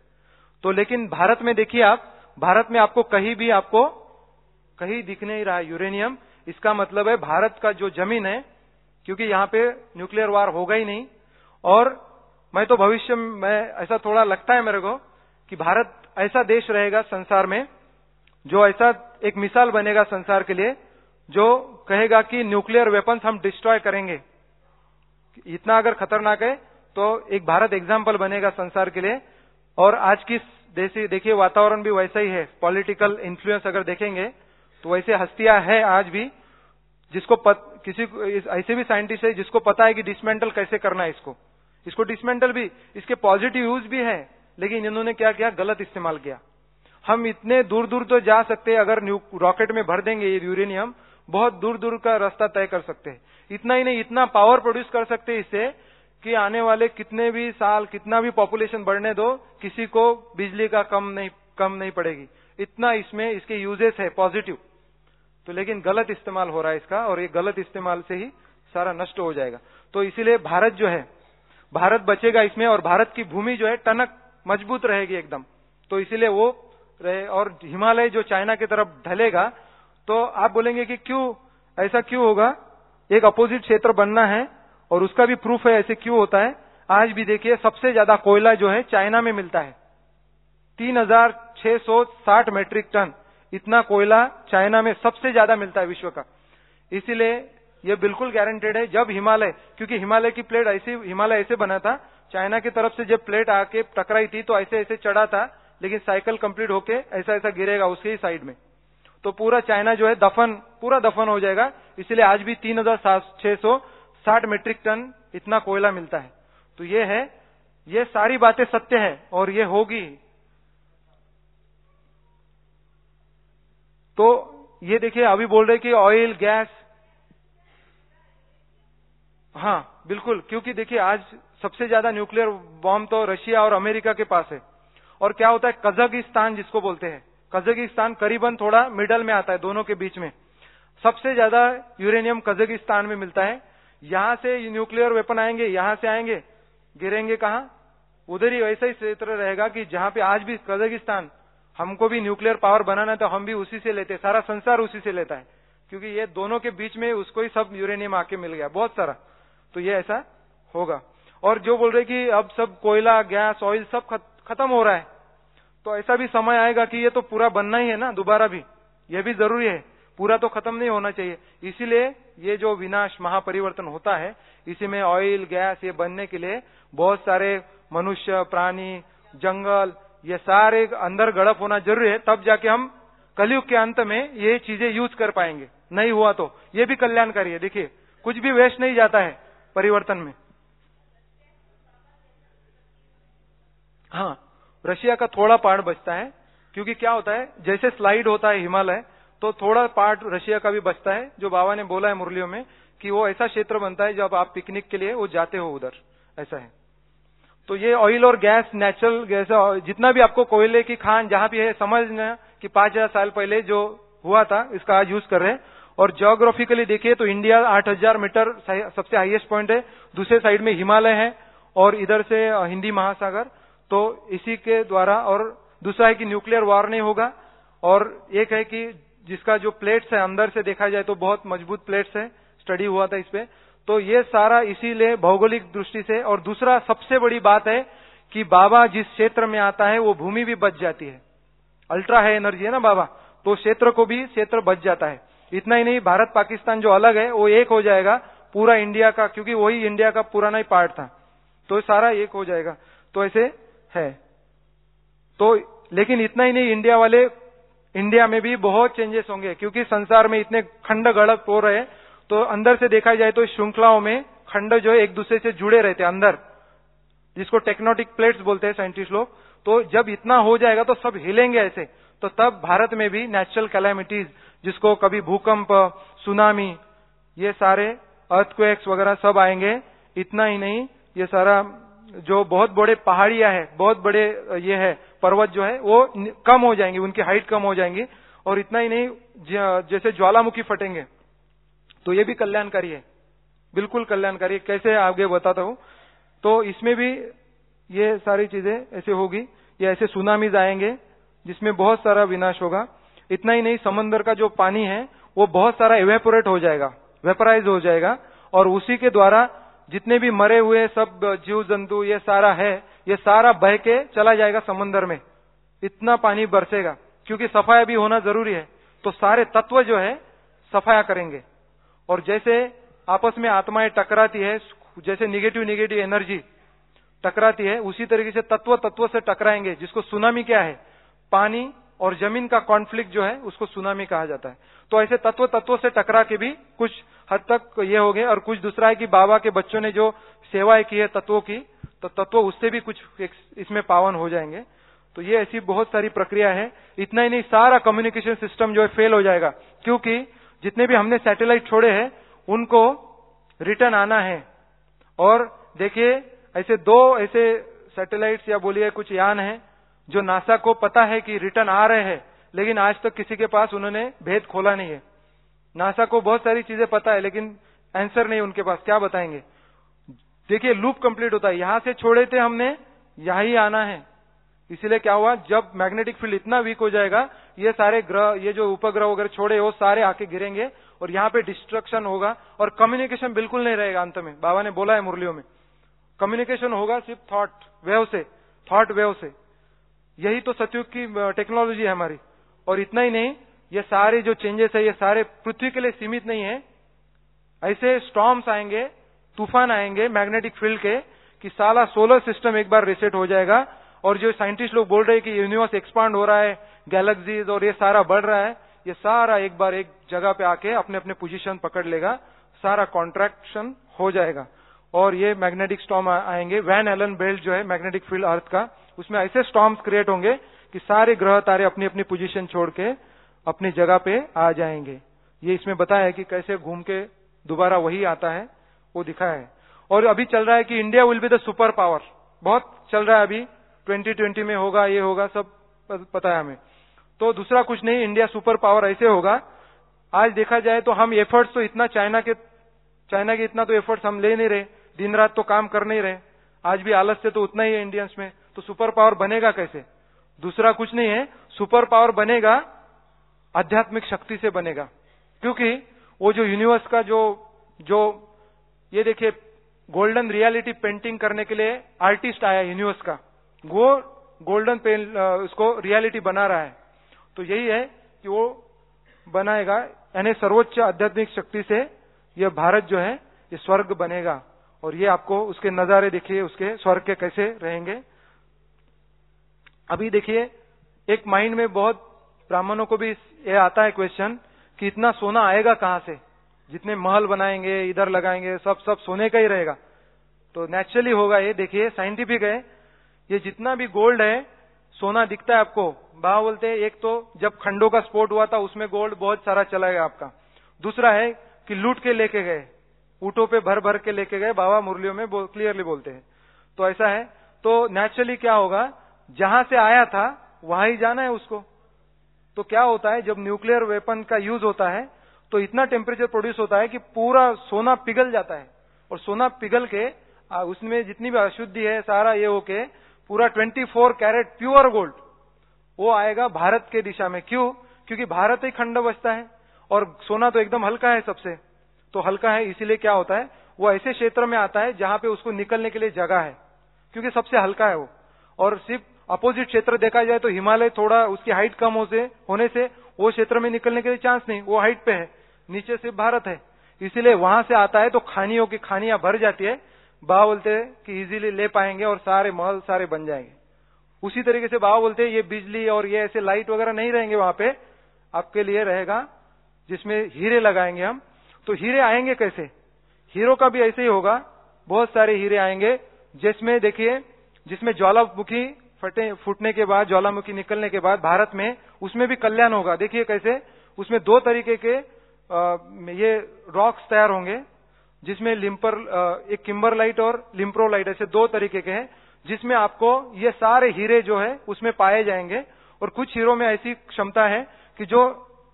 तो लेकिन भारत में देखिए आप, भारत में आपको कहीं भी आपको कहीं दिख नहीं रहा यूरेनियम। इसका मतलब है भारत का जो ज़मीन है, क्योंकि यहाँ पे न्यूक्लियर वार होगा ही नहीं, और मैं तो भविष्य में ऐसा थोड़ा लगता है मेरे को कि भारत ऐसा देश रहेगा संसार में जो ऐसा एक मिसाल बनेगा संसार के लिए जो कहेगा कि न्यूक्लियर वेपन्स हम डिस्ट्रॉय करेंगे। इतना अगर खतरनाक है तो एक भारत एग्ज़ाम्पल बनेगा संसार के लिए। और आज की देशी देखिए वातावरण भी वैसा ही है। पॉलिटिकल इन्फ्लुएंस अगर देखेंगे तो वैसे हस्तियाँ है आज भी जिसको पत, किसी ऐसे भी साइंटिस्ट है जिसको पता है कि डिसमेंटल कैसे करना है इसको। इसको डिसमेंटल भी, इसके पॉजिटिव यूज़ भी है, लेकिन इन्होंने क्या किया? गलत इस्तेमाल किया। हम इतने दूर दूर तो जा सकते हैं, अगर रॉकेट में भर देंगे ये यूरेनियम बहुत दूर दूर का रास्ता तय कर सकते हैं। इतना ही नहीं, इतना पावर प्रोड्यूस कर सकते हैं इससे कि आने वाले कितने भी साल, कितना भी पॉपुलेशन बढ़ने दो, किसी को बिजली का कम नहीं कम नहीं पड़ेगी। इतना इसमें, इसके यूजेस है पॉजिटिव तो लेकिन गलत इस्तेमाल हो रहा है इसका, और ये गलत इस्तेमाल से ही सारा नष्ट हो जाएगा। तो इसीलिए भारत जो है भारत बचेगा इसमें और भारत की भूमि जो है टनक मज़बूत रहेगी एकदम। तो इसीलिए वो रहे और हिमालय जो चाइना की तरफ़ ढलेगा तो आप बोलेंगे कि क्यों, ऐसा क्यों होगा? एक अपोजिट क्षेत्र बनना है और उसका भी प्रूफ है, ऐसे क्यों होता है? आज भी देखिए, सबसे ज़्यादा कोयला जो है चाइना में मिलता है। तीन हज़ार छह सौ साठ मेट्रिक टन इतना कोयला चाइना में सबसे ज़्यादा मिलता है विश्व का। इसीलिए ये बिल्कुल गारंटेड है जब हिमालय, क्योंकि हिमालय की प्लेट ऐसे, हिमालय ऐसे बना था, चाइना की तरफ़ से जब प्लेट आके टकराई थी तो ऐसे ऐसे चढ़ा था, लेकिन साइकिल कंप्लीट होके ऐसा ऐसा गिरेगा उसके ही साइड में। तो पूरा चाइना जो है दफन, पूरा दफन हो जाएगा, इसलिए आज भी तीन हज़ार मेट्रिक टन इतना कोयला मिलता है। तो ये है, ये सारी बातें सत्य है और ये होगी। तो ये देखिए, अभी बोल रहे कि ऑयल गैस हाँ बिल्कुल, क्योंकि देखिए आज सबसे ज़्यादा न्यूक्लियर बॉम्ब तो रशिया और अमेरिका के पास है। और क्या होता है, कजाकिस्तान जिसको बोलते हैं, कजाकिस्तान करीबन थोड़ा मिडल में आता है, दोनों के बीच में। सबसे ज़्यादा यूरेनियम कजाकिस्तान में मिलता है। यहाँ से न्यूक्लियर वेपन आएँगे, यहाँ से आएँगे, गिरेंगे कहा? उधर ही वैसा ही क्षेत्र रहेगा कि जहाँ पे आज भी कजाकिस्तान, हमको भी न्यूक्लियर पावर बनाना है तो हम भी उसी से लेते हैं, सारा संसार उसी से लेता है। क्योंकि ये दोनों के बीच में उसको ही सब यूरेनियम आके मिल गया, बहुत सारा। तो ये ऐसा होगा। और जो बोल रहे कि अब सब कोयला, गैस ऑयल सब खत्म हो रहा है तो ऐसा भी समय आएगा कि ये तो पूरा बनना ही है ना, दोबारा भी। ये भी ज़रूरी है। पूरा तो खत्म नहीं होना चाहिए। इसीलिए ये जो विनाश, महापरिवर्तन होता है, इसी में ऑयल गैस ये बनने के लिए बहुत सारे मनुष्य, प्राणी, जंगल, ये सारे अंदर गड़प होना ज़रूरी है। तब जाके हम कलयुग के अंत में ये चीज़ें यूज़ कर पाएँगे। नहीं हुआ तो। ये भी कल्याणकारी है। देखिए, कुछ भी वेस्ट नहीं जाता है। परिवर्तन में। हाँ रशिया का थोड़ा पार्ट बचता है, क्योंकि क्या होता है, जैसे स्लाइड होता है हिमालय तो थोड़ा पार्ट रशिया का भी बचता है। जो बाबा ने बोला है मुरलियों में, कि वो ऐसा क्षेत्र बनता है, जब आप पिकनिक के लिए वो जाते हो उधर, ऐसा है। तो ये ऑयल और गैस नेचुरल गैस जितना भी आपको कोयले की खान, जहाँ भी है, समझना कि पाँच हज़ार साल पहले जो हुआ था, इसका आज यूज़ कर रहे हैं और जियोग्राफिकली देखिए तो इंडिया 8000 मीटर सबसे हाईएस्ट पॉइंट है। दूसरे साइड में हिमालय है और इधर से हिंदी महासागर। तो इसी के द्वारा और दूसरा है कि न्यूक्लियर वॉर नहीं होगा। और एक है कि जिसका जो प्लेट्स है, अंदर से देखा जाए तो बहुत मज़बूत प्लेट्स है। स्टडी हुआ था इस पे। तो ये सारा इसीलिए भौगोलिक दृष्टि से और दूसरा सबसे बड़ी बात है कि बाबा जिस क्षेत्र में आता है, वो भूमि भी बच जाती है। अल्ट्रा है एनर्जी है ना बाबा? तो क्षेत्र को भी, क्षेत्र बच जाता है। इतना ही नहीं, भारत पाकिस्तान जो अलग है, वो एक हो जाएगा पूरा इंडिया का, क्योंकि वही इंडिया का पुराना ही पार्ट था। तो सारा एक हो जाएगा। तो ऐसे है। तो लेकिन इतना ही नहीं, इंडिया वाले, इंडिया में भी बहुत चेंजेस होंगे, क्योंकि संसार में इतने खंड गड़प हो रहे तो अंदर से देखा जाए तो श्रृंखलाओं में खंड जो है एक दूसरे से जुड़े रहते हैं, अंदर। जिसको टेक्नोटिक प्लेट्स बोलते हैं साइंटिस्ट लोग। तो जब इतना हो जाएगा तो सब हिलेंगे ऐसे। तो तब भारत में भी नेचुरल कैलामिटीज जिसको कभी भूकंप, सुनामी, ये सारे अर्थक्वेक्स वगैरह सब आएँगे, इतना ही नहीं, ये सारा जो बहुत बड़े पहाड़ियाँ है, बहुत बड़े, ये है, पर्वत जो है, वो कम हो जाएँगे, उनकी हाइट कम हो जाएँगी, और इतना ही नहीं जैसे ज्वालामुखी फटेंगे तो ये भी कल्याणकारी है, बिल्कुल कल्याणकारी कैसे आगे बताता हूँ तो इसमें भी ये सारी चीज़ें ऐसे होगी, ये ऐसे सुनामीज आएँगे, जिसमें बहुत सारा विनाश होगा इतना ही नहीं, समंदर का जो पानी है, वो बहुत सारा इवेपोरेट हो जाएगा वेपराइज हो जाएगा और उसी के द्वारा जितने भी मरे हुए सब जीव जंतु, ये सारा है, ये सारा बह के चला जाएगा समंदर में। इतना पानी बरसेगा, क्योंकि सफाया भी होना ज़रूरी है। तो सारे तत्व जो है, सफाया करेंगे। और जैसे आपस में आत्माएँ टकराती है, जैसे निगेटिव निगेटिव एनर्जी टकराती है, उसी तरीके से तत्व तत्व से टकराएँगे, जिसको सुनामी क्या है? पानी और ज़मीन का कॉन्फ्लिक्ट जो है, उसको सुनामी कहा जाता है। तो ऐसे तत्व तत्व से टकरा के भी कुछ हद तक ये हो गए और कुछ दूसरा है कि बाबा के बच्चों ने जो सेवाएँ की है तत्वों की तो तत्व उससे भी कुछ इसमें पावन हो जाएँगे। तो ये ऐसी बहुत सारी प्रक्रिया है। इतना ही नहीं, सारा कम्युनिकेशन सिस्टम जो है फेल हो जाएगा। क्योंकि जितने भी हमने सैटेलाइट छोड़े हैं, उनको रिटर्न आना है। और देखिए, ऐसे दो ऐसे सैटेलाइट्स या बोलिए कुछ यान है जो नासा को पता है कि रिटर्न आ रहे हैं, लेकिन आज तक तो किसी के पास उन्होंने भेद खोला नहीं है। नासा को बहुत सारी चीज़ें पता है, लेकिन आंसर नहीं उनके पास, क्या बताएँगे? देखिए लूप कंप्लीट होता है। यहाँ से छोड़े थे हमने, यहाँ ही आना है। इसीलिए क्या हुआ, जब मैग्नेटिक फ़ील्ड इतना वीक हो जाएगा, ये सारे ग्रह, ये जो उपग्रह वगैरह छोड़े, वो सारे आके गिरेंगे, और यहाँ पे डिस्ट्रक्शन होगा, और कम्युनिकेशन बिल्कुल नहीं रहेगा अंत में। बाबा ने बोला है मुरलियों में कम्युनिकेशन होगा सिर्फ़ थॉट वेव से थॉट वेव से। यही तो सतयुग की टेक्नोलॉजी है हमारी। और इतना ही नहीं, ये सारे जो चेंजेस है, ये सारे पृथ्वी के लिए सीमित नहीं है। ऐसे स्टॉम्स आएँगे, तूफ़ान आएँगे मैग्नेटिक फ़ील्ड के, कि साला सोलर सिस्टम एक बार रिसेट हो जाएगा, और जो साइंटिस्ट लोग बोल रहे हैं कि यूनिवर्स एक्सपांड हो रहा है गैलेक्सीज और ये सारा बढ़ रहा है, ये सारा एक बार एक जगह पे आके अपने अपने पोजीशन पकड़ लेगा, सारा कॉन्ट्रैक्शन हो जाएगा। और ये मैग्नेटिक स्टॉम आएँगे। वैन एलन बेल्ट जो है मैग्नेटिक फ़ील्ड अर्थ का उसमें ऐसे स्टॉम्स क्रिएट होंगे कि सारे ग्रह तारे अपनी अपनी पोजीशन छोड़ के अपनी जगह पे आ जाएँगे। ये इसमें बताया है कि कैसे घूम के दोबारा वही आता है, वो दिखा है। और अभी चल रहा है कि India will be the super power बहुत चल रहा है अभी। 2020 में होगा, ये होगा, सब पता है हमें। तो दूसरा कुछ नहीं इंडिया सुपर पावर ऐसे होगा। आज देखा जाए तो हम एफर्ट्स तो इतना चाइना के चाइना के इतना तो एफर्ट्स हम ले नहीं रहे। दिन रात तो काम कर नहीं रहे। आज भी आलस से तो उतना ही है इंडियंस में। तो सुपर पावर बनेगा कैसे? दूसरा कुछ नहीं है, सुपर पावर बनेगा, आध्यात्मिक शक्ति से बनेगा। क्योंकि वो जो यूनिवर्स का जो जो, ये देखिए गोल्डन रियलिटी पेंटिंग करने के लिए आर्टिस्ट आया यूनिवर्स का। वो गोल्डन पेन उसको रियलिटी बना रहा है। तो यही है कि वो बनाएगा, यानी सर्वोच्च आध्यात्मिक शक्ति से यह भारत जो है ये स्वर्ग बनेगा। और ये आपको उसके नजारे देखिए, उसके स्वर्ग के कैसे रहेंगे। अभी देखिए एक माइंड में बहुत ब्राह्मणों को भी ये आता है क्वेश्चन कि इतना सोना आएगा कहाँ से? जितने महल बनाएँगे इधर लगाएँगे सब सब सोने का ही रहेगा। तो नेचुरली होगा ये। देखिए साइंटिफिक है। ये जितना भी गोल्ड है सोना दिखता है आपको। बाबा बोलते हैं एक तो जब खंडों का स्पोर्ट हुआ था उसमें गोल्ड बहुत सारा चला गया आपका। दूसरा है कि लूट के लेके गए। ऊटों पे भर भर के लेके गए। बाबा मुरलियों में बोल, क्लियरली बोलते हैं। तो ऐसा है। तो नेचुरली क्या होगा? जहाँ से आया था, वहाँ ही जाना है उसको। तो क्या होता है, जब न्यूक्लियर वेपन का यूज़ होता है तो इतना टेम्परेचर प्रोड्यूस होता है कि पूरा सोना पिघल जाता है। और सोना पिघल के उसमें जितनी भी अशुद्धि है, सारा ये होके पूरा 24 कैरेट प्योर गोल्ड वो आएगा भारत के दिशा में। क्यों? क्योंकि भारत ही खंड बचता है। और सोना तो एकदम हल्का है सबसे। तो हल्का है, इसीलिए क्या होता है, वो ऐसे क्षेत्र में आता है जहाँ पे उसको निकलने के लिए जगह है। क्योंकि सबसे हल्का है वो। और सिर्फ़ अपोजिट क्षेत्र देखा जाए तो हिमालय थोड़ा उसकी हाइट कम हो से, होने से वो क्षेत्र में निकलने के लिए चांस नहीं, वो हाइट पे है, नीचे सिर्फ़ भारत है। इसीलिए वहाँ से आता है तो खानियों की खानियाँ भर जाती है बा बोलते हैं कि इजीली ले पाएँगे और सारे महल सारे बन जाएँगे। उसी तरीके से बाबा बोलते हैं, ये बिजली और ये ऐसे लाइट वगैरह नहीं रहेंगे वहाँ पे, आपके लिए रहेगा, जिसमें हीरे लगाएँगे हम। तो हीरे आएँगे कैसे? हीरो का भी ऐसे ही होगा, बहुत सारे हीरे आएँगे, जिसमें देखिए, जिसमें ज्वालामुखी फटे फूटने के बाद ज्वालामुखी निकलने के बाद भारत में उसमें भी कल्याण होगा। देखिए कैसे उसमें दो तरीके के आ, ये रॉक्स तैयार होंगे जिसमें लिम्पर एक किम्बरलाइट और लिम्प्रोलाइट ऐसे दो तरीके के हैं जिसमें आपको ये सारे हीरे जो है उसमें पाए जाएँगे। और कुछ हीरो में ऐसी क्षमता है कि जो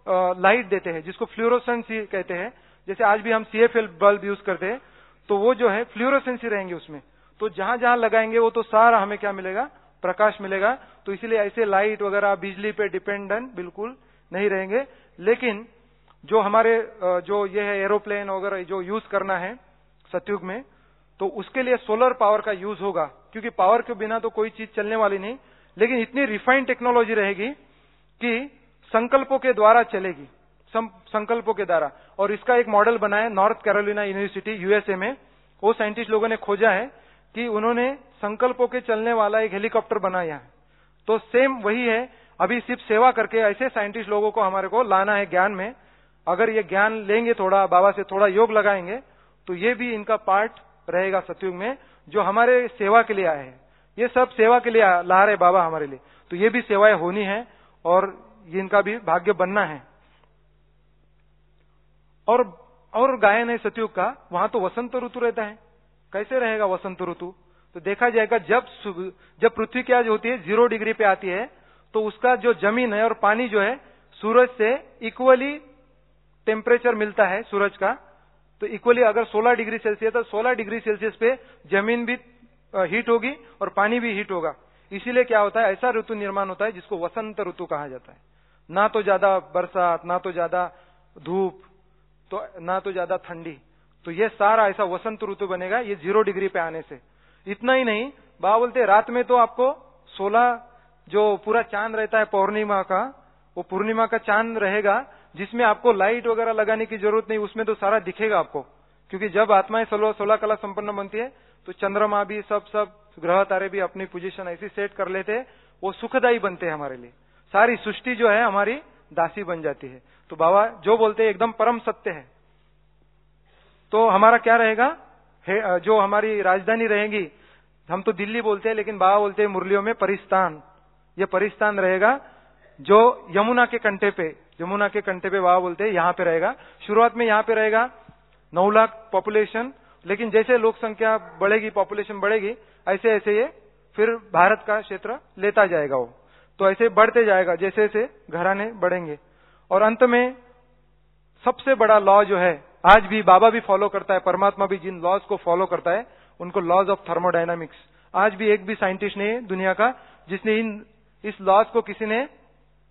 आ, लाइट देते हैं जिसको फ्लोरोसेंसी कहते हैं। जैसे आज भी हम सीएफएल बल्ब यूज़ करते हैं तो वो जो है फ्लोरोसेंसी रहेंगे उसमें। तो जहाँ जहाँ लगाएँगे वो तो सारा हमें क्या मिलेगा? प्रकाश मिलेगा। तो इसलिए ऐसे लाइट वगैरह, बिजली पे डिपेंडेंट बिल्कुल नहीं रहेंगे। लेकिन जो हमारे जो ये है एरोप्लेन वगैरह, जो यूज़ करना है सतयुग में तो उसके लिए सोलर पावर का यूज़ होगा। क्योंकि पावर के बिना तो कोई चीज़ चलने वाली नहीं। लेकिन इतनी रिफाइंड टेक्नोलॉजी रहेगी कि संकल्पों के द्वारा चलेगी। संकल्पों के द्वारा। और इसका एक मॉडल बना है नॉर्थ कैरोलिना यूनिवर्सिटी यूएसए में। वो साइंटिस्ट लोगों ने खोजा है। कि उन्होंने संकल्पों के चलने वाला एक हेलीकॉप्टर बनाया है। तो सेम वही है, अभी सिर्फ़ सेवा करके ऐसे साइंटिस्ट लोगों को हमारे को लाना है ज्ञान में। अगर ये ज्ञान लेंगे थोड़ा, बाबा से थोड़ा योग लगाएँगे तो ये भी इनका पार्ट रहेगा सतयुग में, जो हमारे सेवा के लिए आए हैं। ये सब सेवा के लिए ला रहे बाबा हमारे लिए। तो ये भी सेवाएँ होनी है और इनका भी भाग्य बनना है। और और गायन है सतयुग का, वहाँ तो वसंत ऋतु रहता है। कैसे रहेगा वसंत ऋतु? तो देखा जाएगा जब जब पृथ्वी क्या होती है, ज़ीरो डिग्री पे आती है तो उसका जो ज़मीन है और पानी जो है, सूरज से इक्वली टेम्परेचर मिलता है सूरज का। तो इक्वली अगर 16 डिग्री सेल्सियस तो 16 डिग्री सेल्सियस पे ज़मीन भी हीट होगी और पानी भी हीट होगा। इसीलिए क्या होता है, ऐसा ऋतु निर्माण होता है जिसको वसंत ऋतु कहा जाता है। ना तो ज़्यादा बरसात, ना तो ज़्यादा धूप तो ना तो ज़्यादा ठंडी। तो ये सारा ऐसा वसंत ऋतु बनेगा, ये ज़ीरो डिग्री पे आने से। इतना ही नहीं, बाबा बोलते रात में तो आपको सोलह जो पूरा चाँद रहता है पूर्णिमा का, वो पूर्णिमा का चाँद रहेगा, जिसमें आपको लाइट वगैरह लगाने की ज़रूरत नहीं, उसमें तो सारा दिखेगा आपको। क्योंकि जब आत्माएँ सोलह सोलह कला संपन्न बनती है तो चंद्रमा भी, सब सब, ग्रह, तारे भी अपनी पोजीशन ऐसी सेट कर लेते हैं, वो सुखदायी बनते हैं हमारे लिए। सारी सृष्टि जो है, हमारी दासी बन जाती है। तो बाबा जो बोलते हैं, एकदम परम सत्य है। तो हमारा क्या रहेगा? जो हमारी राजधानी रहेगी, हम तो दिल्ली बोलते हैं, लेकिन बाबा बोलते हैं मुरलियों में परिस्तान ये परिस्तान रहेगा जो यमुना के कंठे पे, यमुना के कंठे पे बाबा बोलते हैं, यहाँ पे रहेगा। शुरुआत में यहाँ पे रहेगा नौ लाख पॉपुलेशन लेकिन जैसे लोक संख्या बढ़ेगी पॉपुलेशन बढ़ेगी, ऐसे ऐसे ये फिर भारत का क्षेत्र लेता जाएगा वो। तो ऐसे बढ़ते जाएगा, जैसे जैसे घराने बढ़ेंगे। और अंत में सबसे बड़ा लॉ जो है आज भी बाबा भी फॉलो करता है, परमात्मा भी जिन लॉज को फॉलो करता है, उनको लॉज ऑफ़ थर्मोडाइनामिक्स आज भी एक भी साइंटिस्ट नहीं दुनिया का, जिसने इन, इस लॉज को किसी ने,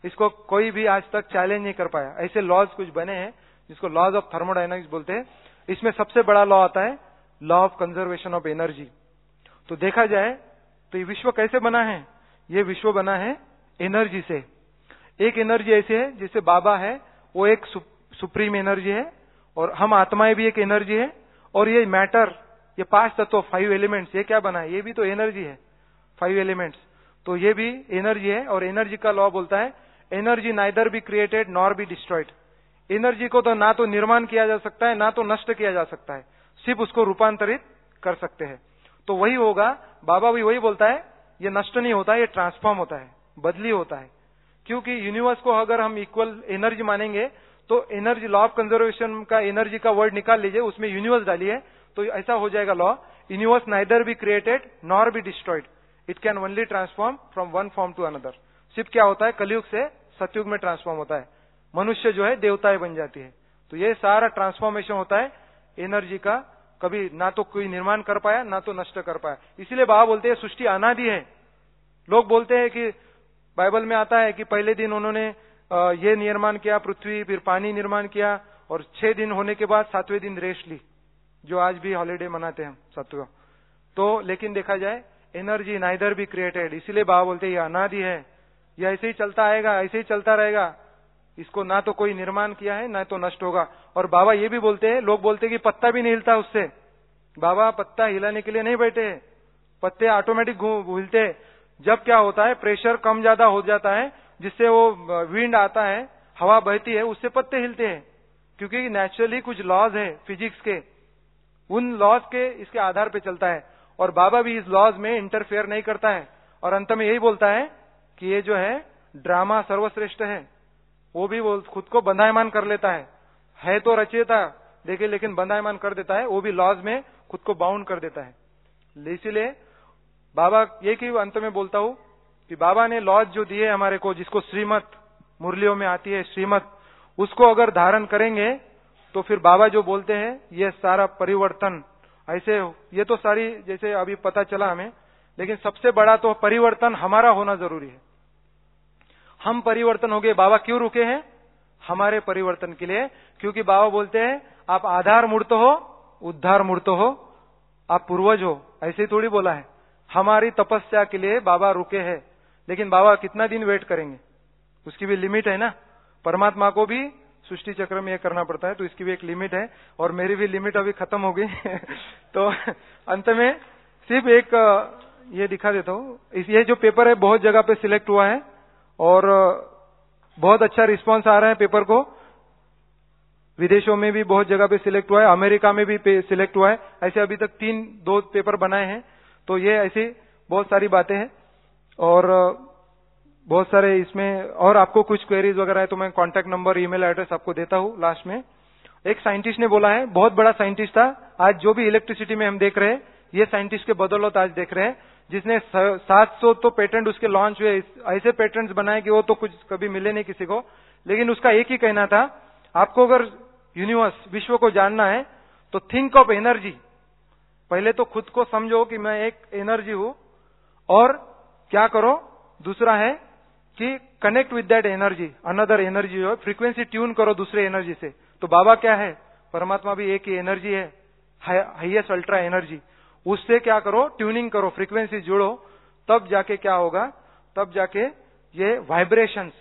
इसको कोई भी आज तक चैलेंज नहीं कर पाया। ऐसे लॉज कुछ बने हैं, जिसको लॉज ऑफ़ थर्मोडाइनमिक्स बोलते हैं। इसमें सबसे बड़ा लॉ आता है law of conservation of energy तो देखा जाए तो ये विश्व कैसे बना है? ये विश्व बना है एनर्जी से। एक एनर्जी ऐसी है, जिसे बाबा है, वो एक सुप्रीम एनर्जी है और हम आत्माएँ भी एक एनर्जी है, और ये मैटर ये पाँच तत्व फाइव एलिमेंट्स ये क्या बना है? ये भी तो एनर्जी है फाइव एलिमेंट्स तो ये भी एनर्जी है, और एनर्जी का लॉ बोलता है energy neither be created nor be destroyed energy को तो ना तो निर्माण किया जा सकता है, ना तो नष्ट किया जा सकता है, सिर्फ़ उसको रूपांतरित कर सकते हैं। तो वही होगा, बाबा भी वही बोलता है, ये नष्ट नहीं होता, ये ट्रांसफॉर्म होता है, बदली होता है। क्योंकि यूनिवर्स को अगर हम इक्वल एनर्जी मानेंगे तो एनर्जी लॉ ऑफ़ कंजर्वेशन का एनर्जी का वर्ड निकाल लीजिए, उसमें यूनिवर्स डालिए तो ऐसा हो जाएगा law universe neither be created nor be destroyed it can only transform from one form to another सिर्फ़ क्या होता है? कलयुग से सतयुग में ट्रांसफॉर्म होता है। मनुष्य जो है, देवताएँ बन जाती है। तो ये सारा ट्रांसफॉर्मेशन होता है एनर्जी का। कभी ना तो कोई निर्माण कर पाया, ना तो नष्ट कर पाया। इसीलिए बाबा बोलते हैं, सृष्टि अनादि है। लोग बोलते हैं कि बाइबल में आता है कि पहले दिन उन्होंने ये निर्माण किया, पृथ्वी फिर पानी निर्माण किया और छह दिन होने के बाद सातवें दिन रेस्ट ली, जो आज भी हॉलीडे मनाते हैं सत्व तो लेकिन देखा जाए एनर्जी नाइदर भी क्रिएटेड इसीलिए बाबा बोलते ये अनादि है ये ऐसे ही चलता आएगा, ऐसे ही चलता रहेगा। इसको ना तो कोई निर्माण किया है, ना तो नष्ट होगा। और बाबा ये भी बोलते हैं, लोग बोलते हैं कि पत्ता भी नहीं हिलता उससे। बाबा पत्ता हिलाने के लिए नहीं बैठे पत्ते ऑटोमेटिक हिलते जब क्या होता है प्रेशर कम ज़्यादा हो जाता है जिससे वो विंड आता है, हवा बहती है, उससे पत्ते हिलते हैं। क्योंकि नेचुरली कुछ लॉज है फिजिक्स के। उन लॉज के इसके आधार पे चलता है। और बाबा भी इस लॉज में इंटरफेयर नहीं करता है। और अंत में यही बोलता है कि ये जो है ड्रामा सर्वश्रेष्ठ है। वो भी वो खुद को बंधायमान कर लेता है। है तो रचेता देखिए लेकिन बंधायमान कर देता है। वो भी लॉज में खुद को बाउंड कर देता है। इसीलिए बाबा ये की अंत में बोलता हूँ कि बाबा ने लॉज जो दिए हमारे को, जिसको श्रीमत मुरलियों में आती है, श्रीमत, उसको अगर धारण करेंगे तो फिर बाबा जो बोलते हैं, ये सारा परिवर्तन, ऐसे ये तो सारी, जैसे अभी पता चला हमें, लेकिन सबसे बड़ा तो परिवर्तन हमारा होना ज़रूरी है। हम परिवर्तन हो गए, बाबा क्यों रुके हैं? हमारे परिवर्तन के लिए, क्योंकि बाबा बोलते हैं, आप आधार मूर्त हो उद्धार मूर्त हो, आप पूर्वज हो, ऐसे ही थोड़ी बोला है। हमारी तपस्या के लिए बाबा रुके हैं। लेकिन बाबा कितना दिन वेट करेंगे? उसकी भी लिमिट है ना? परमात्मा को भी सृष्टि चक्र में यह करना पड़ता है तो इसकी भी एक लिमिट है, और मेरी भी लिमिट अभी खत्म हो गई। तो अंत में सिर्फ़ एक ये दिखा देता हूँ। ये जो पेपर है, बहुत जगह पे सिलेक्ट हुआ है, और बहुत अच्छा रिस्पांस आ रहा है पेपर को। विदेशों में भी बहुत जगह पे सिलेक्ट हुआ है, अमेरिका में भी सिलेक्ट हुआ है। ऐसे अभी तक तीन, दो पेपर बनाए हैं तो ये ऐसी बहुत सारी बातें हैं। और बहुत सारे इसमें, और आपको कुछ क्वेरीज वगैरह है तो मैं कॉन्टेक्ट नंबर ईमेल एड्रेस आपको देता हूँ लास्ट में। एक साइंटिस्ट ने बोला है, बहुत बड़ा साइंटिस्ट था, आज जो भी इलेक्ट्रिसिटी में हम देख रहे हैं, ये साइंटिस्ट के बदौलत आज देख रहे हैं, जिसने 700 तो पेटेंट उसके लॉन्च हुए ऐसे पेटेंट्स बनाए कि वो तो कुछ कभी मिले नहीं किसी को। लेकिन उसका एक ही कहना था, आपको अगर यूनिवर्स विश्व को जानना है तो थिंक ऑफ़ एनर्जी पहले तो खुद को समझो कि मैं एक एनर्जी हूँ, और क्या करो? दूसरा है कि connect with that energy another energy frequency tune करो दूसरे एनर्जी से। तो बाबा क्या है? परमात्मा भी एक ही एनर्जी है हाइएस्ट अल्ट्रा एनर्जी उससे क्या करो? ट्यूनिंग करो फ्रीक्वेंसी जुड़ो, तब जाके क्या होगा? तब जाके ये वाइब्रेशंस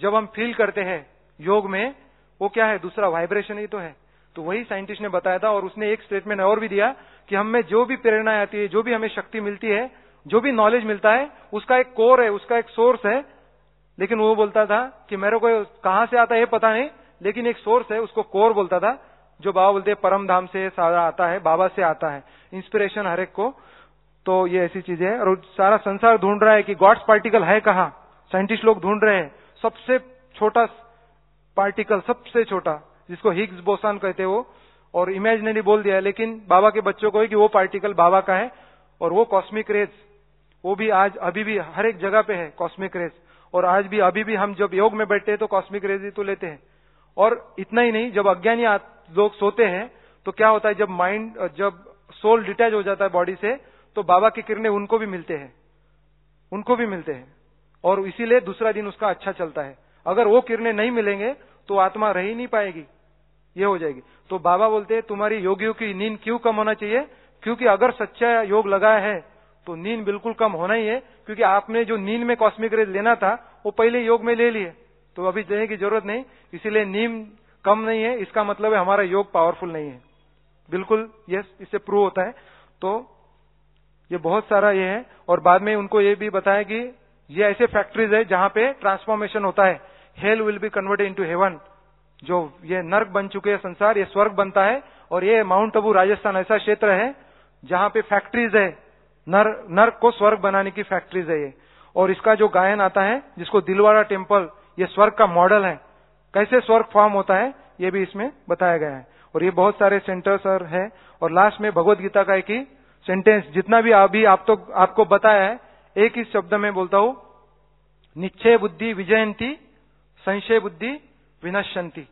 जब हम फील करते हैं योग में, वो क्या है? दूसरा वाइब्रेशन ही तो है। तो वही साइंटिस्ट ने बताया था और उसने एक स्टेटमेंट और भी दिया कि हमें जो भी प्रेरणा आती है, जो भी हमें शक्ति मिलती है जो भी नॉलेज मिलता है, उसका एक कोर है, उसका एक सोर्स है। लेकिन वो बोलता था कि मेरे को कहाँ से आता है पता नहीं, लेकिन एक सोर्स है, उसको कोर बोलता था, जो बाबा बोलते हैं, परम धाम से सारा आता है, बाबा से आता है इंस्पिरेशन हर एक को। तो ये ऐसी चीज़ है, और सारा संसार ढूंढ रहा है कि गॉड्स पार्टिकल है कहा। साइंटिस्ट लोग ढूंढ रहे हैं, सबसे छोटा पार्टिकल सबसे छोटा, जिसको हिग्स बोसान कहते हो और इमेजिनरी बोल दिया है, लेकिन बाबा के बच्चों को है कि वो पार्टिकल बाबा का है, और वो कॉस्मिक रेज वो भी आज अभी भी हर एक जगह पे है कॉस्मिक रेज और आज भी, अभी भी हम जब योग में बैठते हैं तो कॉस्मिक रेज ही तो लेते हैं। और इतना ही नहीं, जब अज्ञानी लोग सोते हैं तो क्या होता है, जब माइंड जब सोल डिटैच हो जाता है बॉडी से तो बाबा की किरणें उनको भी मिलते हैं। उनको भी मिलते हैं। और इसीलिए दूसरा दिन उसका अच्छा चलता है। अगर वो किरणें नहीं मिलेंगे तो आत्मा रह ही नहीं पाएगी। ये हो जाएगी। तो बाबा बोलते हैं, तुम्हारी योगियों की नींद क्यों कम होना चाहिए? क्योंकि अगर सच्चा योग लगाया है तो नींद बिल्कुल कम होना ही है, क्योंकि आपने जो नींद में कॉस्मिक रेज लेना था, वो पहले योग में ले लिए। तो अभी देने की ज़रूरत नहीं, इसीलिए नींद कम नहीं है, इसका मतलब है हमारा योग पावरफुल नहीं है। बिल्कुल यस इससे प्रूव होता है। तो ये बहुत सारा ये है, और बाद में उनको ये भी बताया कि ये ऐसे फैक्ट्रीज है जहाँ पे ट्रांसफॉर्मेशन होता है। Hell will be converted into heaven जो ये नर्क बन चुके हैं संसार, ये स्वर्ग बनता है, और ये माउंट अबू राजस्थान ऐसा क्षेत्र है जहाँ पे फैक्ट्रीज है। नर नर्क को स्वर्ग बनाने की फैक्ट्रीज है ये। और इसका जो गायन आता है, जिसको दिलवाड़ा टेंपल ये स्वर्ग का मॉडल है। कैसे स्वर्ग फॉर्म होता है, ये भी इसमें बताया गया है। और ये बहुत सारे सेंटर्स है। और लास्ट में भगवत गीता का एक ही सेंटेंस जितना भी अभी आप तो आपको बताया है, एक ही शब्द में बोलता हूँ, निश्चय बुद्धि विजयंती, संशय बुद्धि विनश्यंती।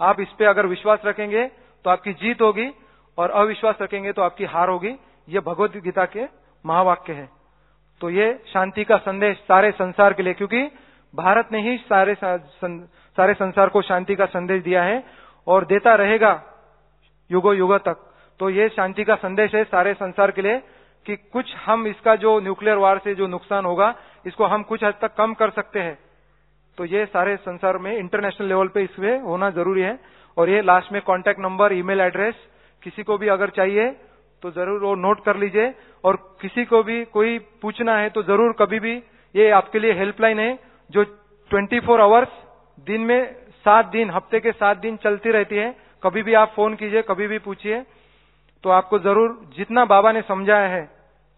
आप इस पे अगर विश्वास रखेंगे तो आपकी जीत होगी, और अविश्वास रखेंगे तो आपकी हार होगी। ये भगवत गीता के महावाक्य है। तो ये शांति का संदेश सारे संसार के लिए, क्योंकि भारत ने ही सारे सारे संसार को शांति का संदेश दिया है और देता रहेगा युगो युगो तक। तो ये शांति का संदेश है सारे संसार के लिए कि कुछ हम इसका जो न्यूक्लियर वार से जो नुकसान होगा, इसको हम कुछ हद तक कम कर सकते हैं। तो ये सारे संसार में इंटरनेशनल लेवल पे इसमें होना ज़रूरी है। और ये लास्ट में कॉन्टेक्ट नंबर ईमेल एड्रेस किसी को भी अगर चाहिए तो ज़रूर वो नोट कर लीजिए। और किसी को भी कोई पूछना है तो ज़रूर कभी भी ये आपके लिए हेल्पलाइन है, जो 24 फोर आवर्स दिन में सात दिन, हफ़्ते के सात दिन चलती रहती है। कभी भी आप फ़ोन कीजिए, कभी भी पूछिए। तो आपको ज़रूर जितना बाबा ने समझाया है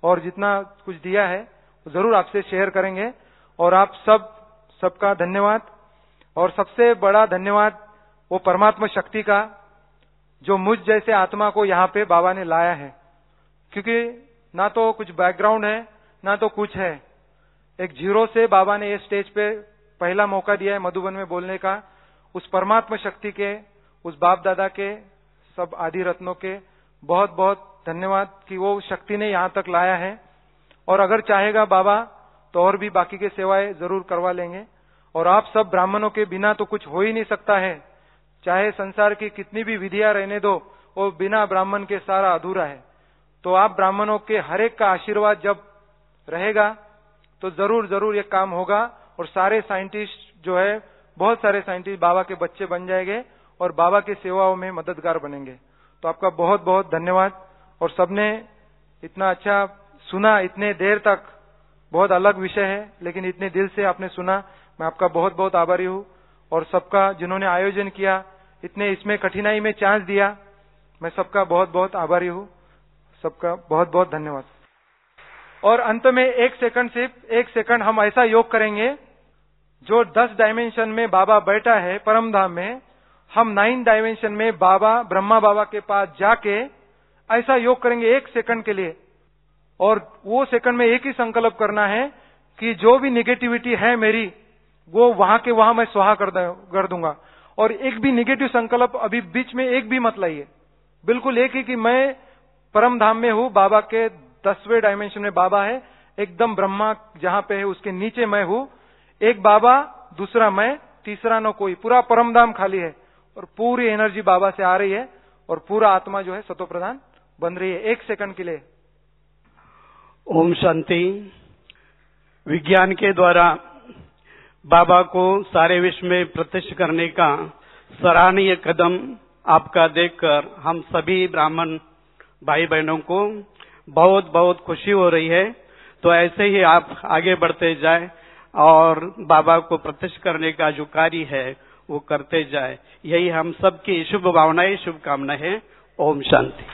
और जितना कुछ दिया है, ज़रूर आपसे शेयर करेंगे। और आप सब, सबका धन्यवाद। और सबसे बड़ा धन्यवाद वो परमात्मा शक्ति का। जो मुझ जैसे आत्मा को यहाँ पे बाबा ने लाया है। क्योंकि ना तो कुछ बैकग्राउंड है, ना तो कुछ है। एक ज़ीरो से बाबा ने ये स्टेज पे पहला मौका दिया है मधुबन में बोलने का। उस परमात्मा शक्ति के, उस बाप दादा के, सब आदि रत्नों के बहुत बहुत धन्यवाद कि वो शक्ति ने यहाँ तक लाया है। और अगर चाहेगा बाबा तो और भी बाकी के सेवाएँ ज़रूर करवा लेंगे। और आप सब ब्राह्मणों के बिना तो कुछ हो ही नहीं सकता है। चाहे संसार की कितनी भी विधियाँ रहने दो, वो बिना ब्राह्मण के सारा अधूरा है। तो आप ब्राह्मणों के हरेक का आशीर्वाद जब रहेगा तो ज़रूर ज़रूर ये काम होगा और सारे साइंटिस्ट जो है, बहुत सारे साइंटिस्ट बाबा के बच्चे बन जाएँगे और बाबा की सेवाओं में मददगार बनेंगे। तो आपका बहुत बहुत धन्यवाद। और सबने इतना अच्छा सुना, इतने देर तक, बहुत अलग विषय है, लेकिन इतने दिल से आपने सुना। मैं आपका बहुत बहुत आभारी हूँ। और सबका जिन्होंने आयोजन किया इतने इसमें कठिनाई में चांस दिया। मैं सबका बहुत बहुत आभारी हूँ। सबका बहुत बहुत धन्यवाद। और अंत में एक सेकंड सिर्फ़ एक सेकंड हम ऐसा योग करेंगे, जो दस डायमेंशन में बाबा बैठा है परम धाम में, हम नाइन डायमेंशन में बाबा, ब्रह्मा बाबा के पास जाके ऐसा योग करेंगे एक सेकंड के लिए। और वो सेकंड में एक ही संकल्प करना है कि जो भी निगेटिविटी है मेरी, वो वहाँ के वहाँ मैं स्वाहा कर दूँगा। और एक भी निगेटिव संकल्प अभी बीच में एक भी मत लाइए। बिल्कुल एक ही कि मैं परम धाम में हूँ, बाबा के दसवें डायमेंशन में बाबा है, एकदम ब्रह्मा जहाँ पे है, उसके नीचे मैं हूँ। एक बाबा, दूसरा मैं, तीसरा न कोई। पूरा परम धाम खाली है और पूरी एनर्जी बाबा से आ रही है और पूरा आत्मा जो है सतो प्रधान बन रही है। एक सेकंड के लिए। ओम शांति। विज्ञान के द्वारा बाबा को सारे विश्व में प्रतिष्ठ करने का सराहनीय कदम आपका देखकर हम सभी ब्राह्मण भाई बहनों को बहुत बहुत खुशी हो रही है। तो ऐसे ही आप आगे बढ़ते जाए और बाबा को प्रतिष्ठ करने का जो कार्य है, वो करते जाए। यही हम सबकी शुभ भावनाएँ शुभकामनाएँ ओम शांति।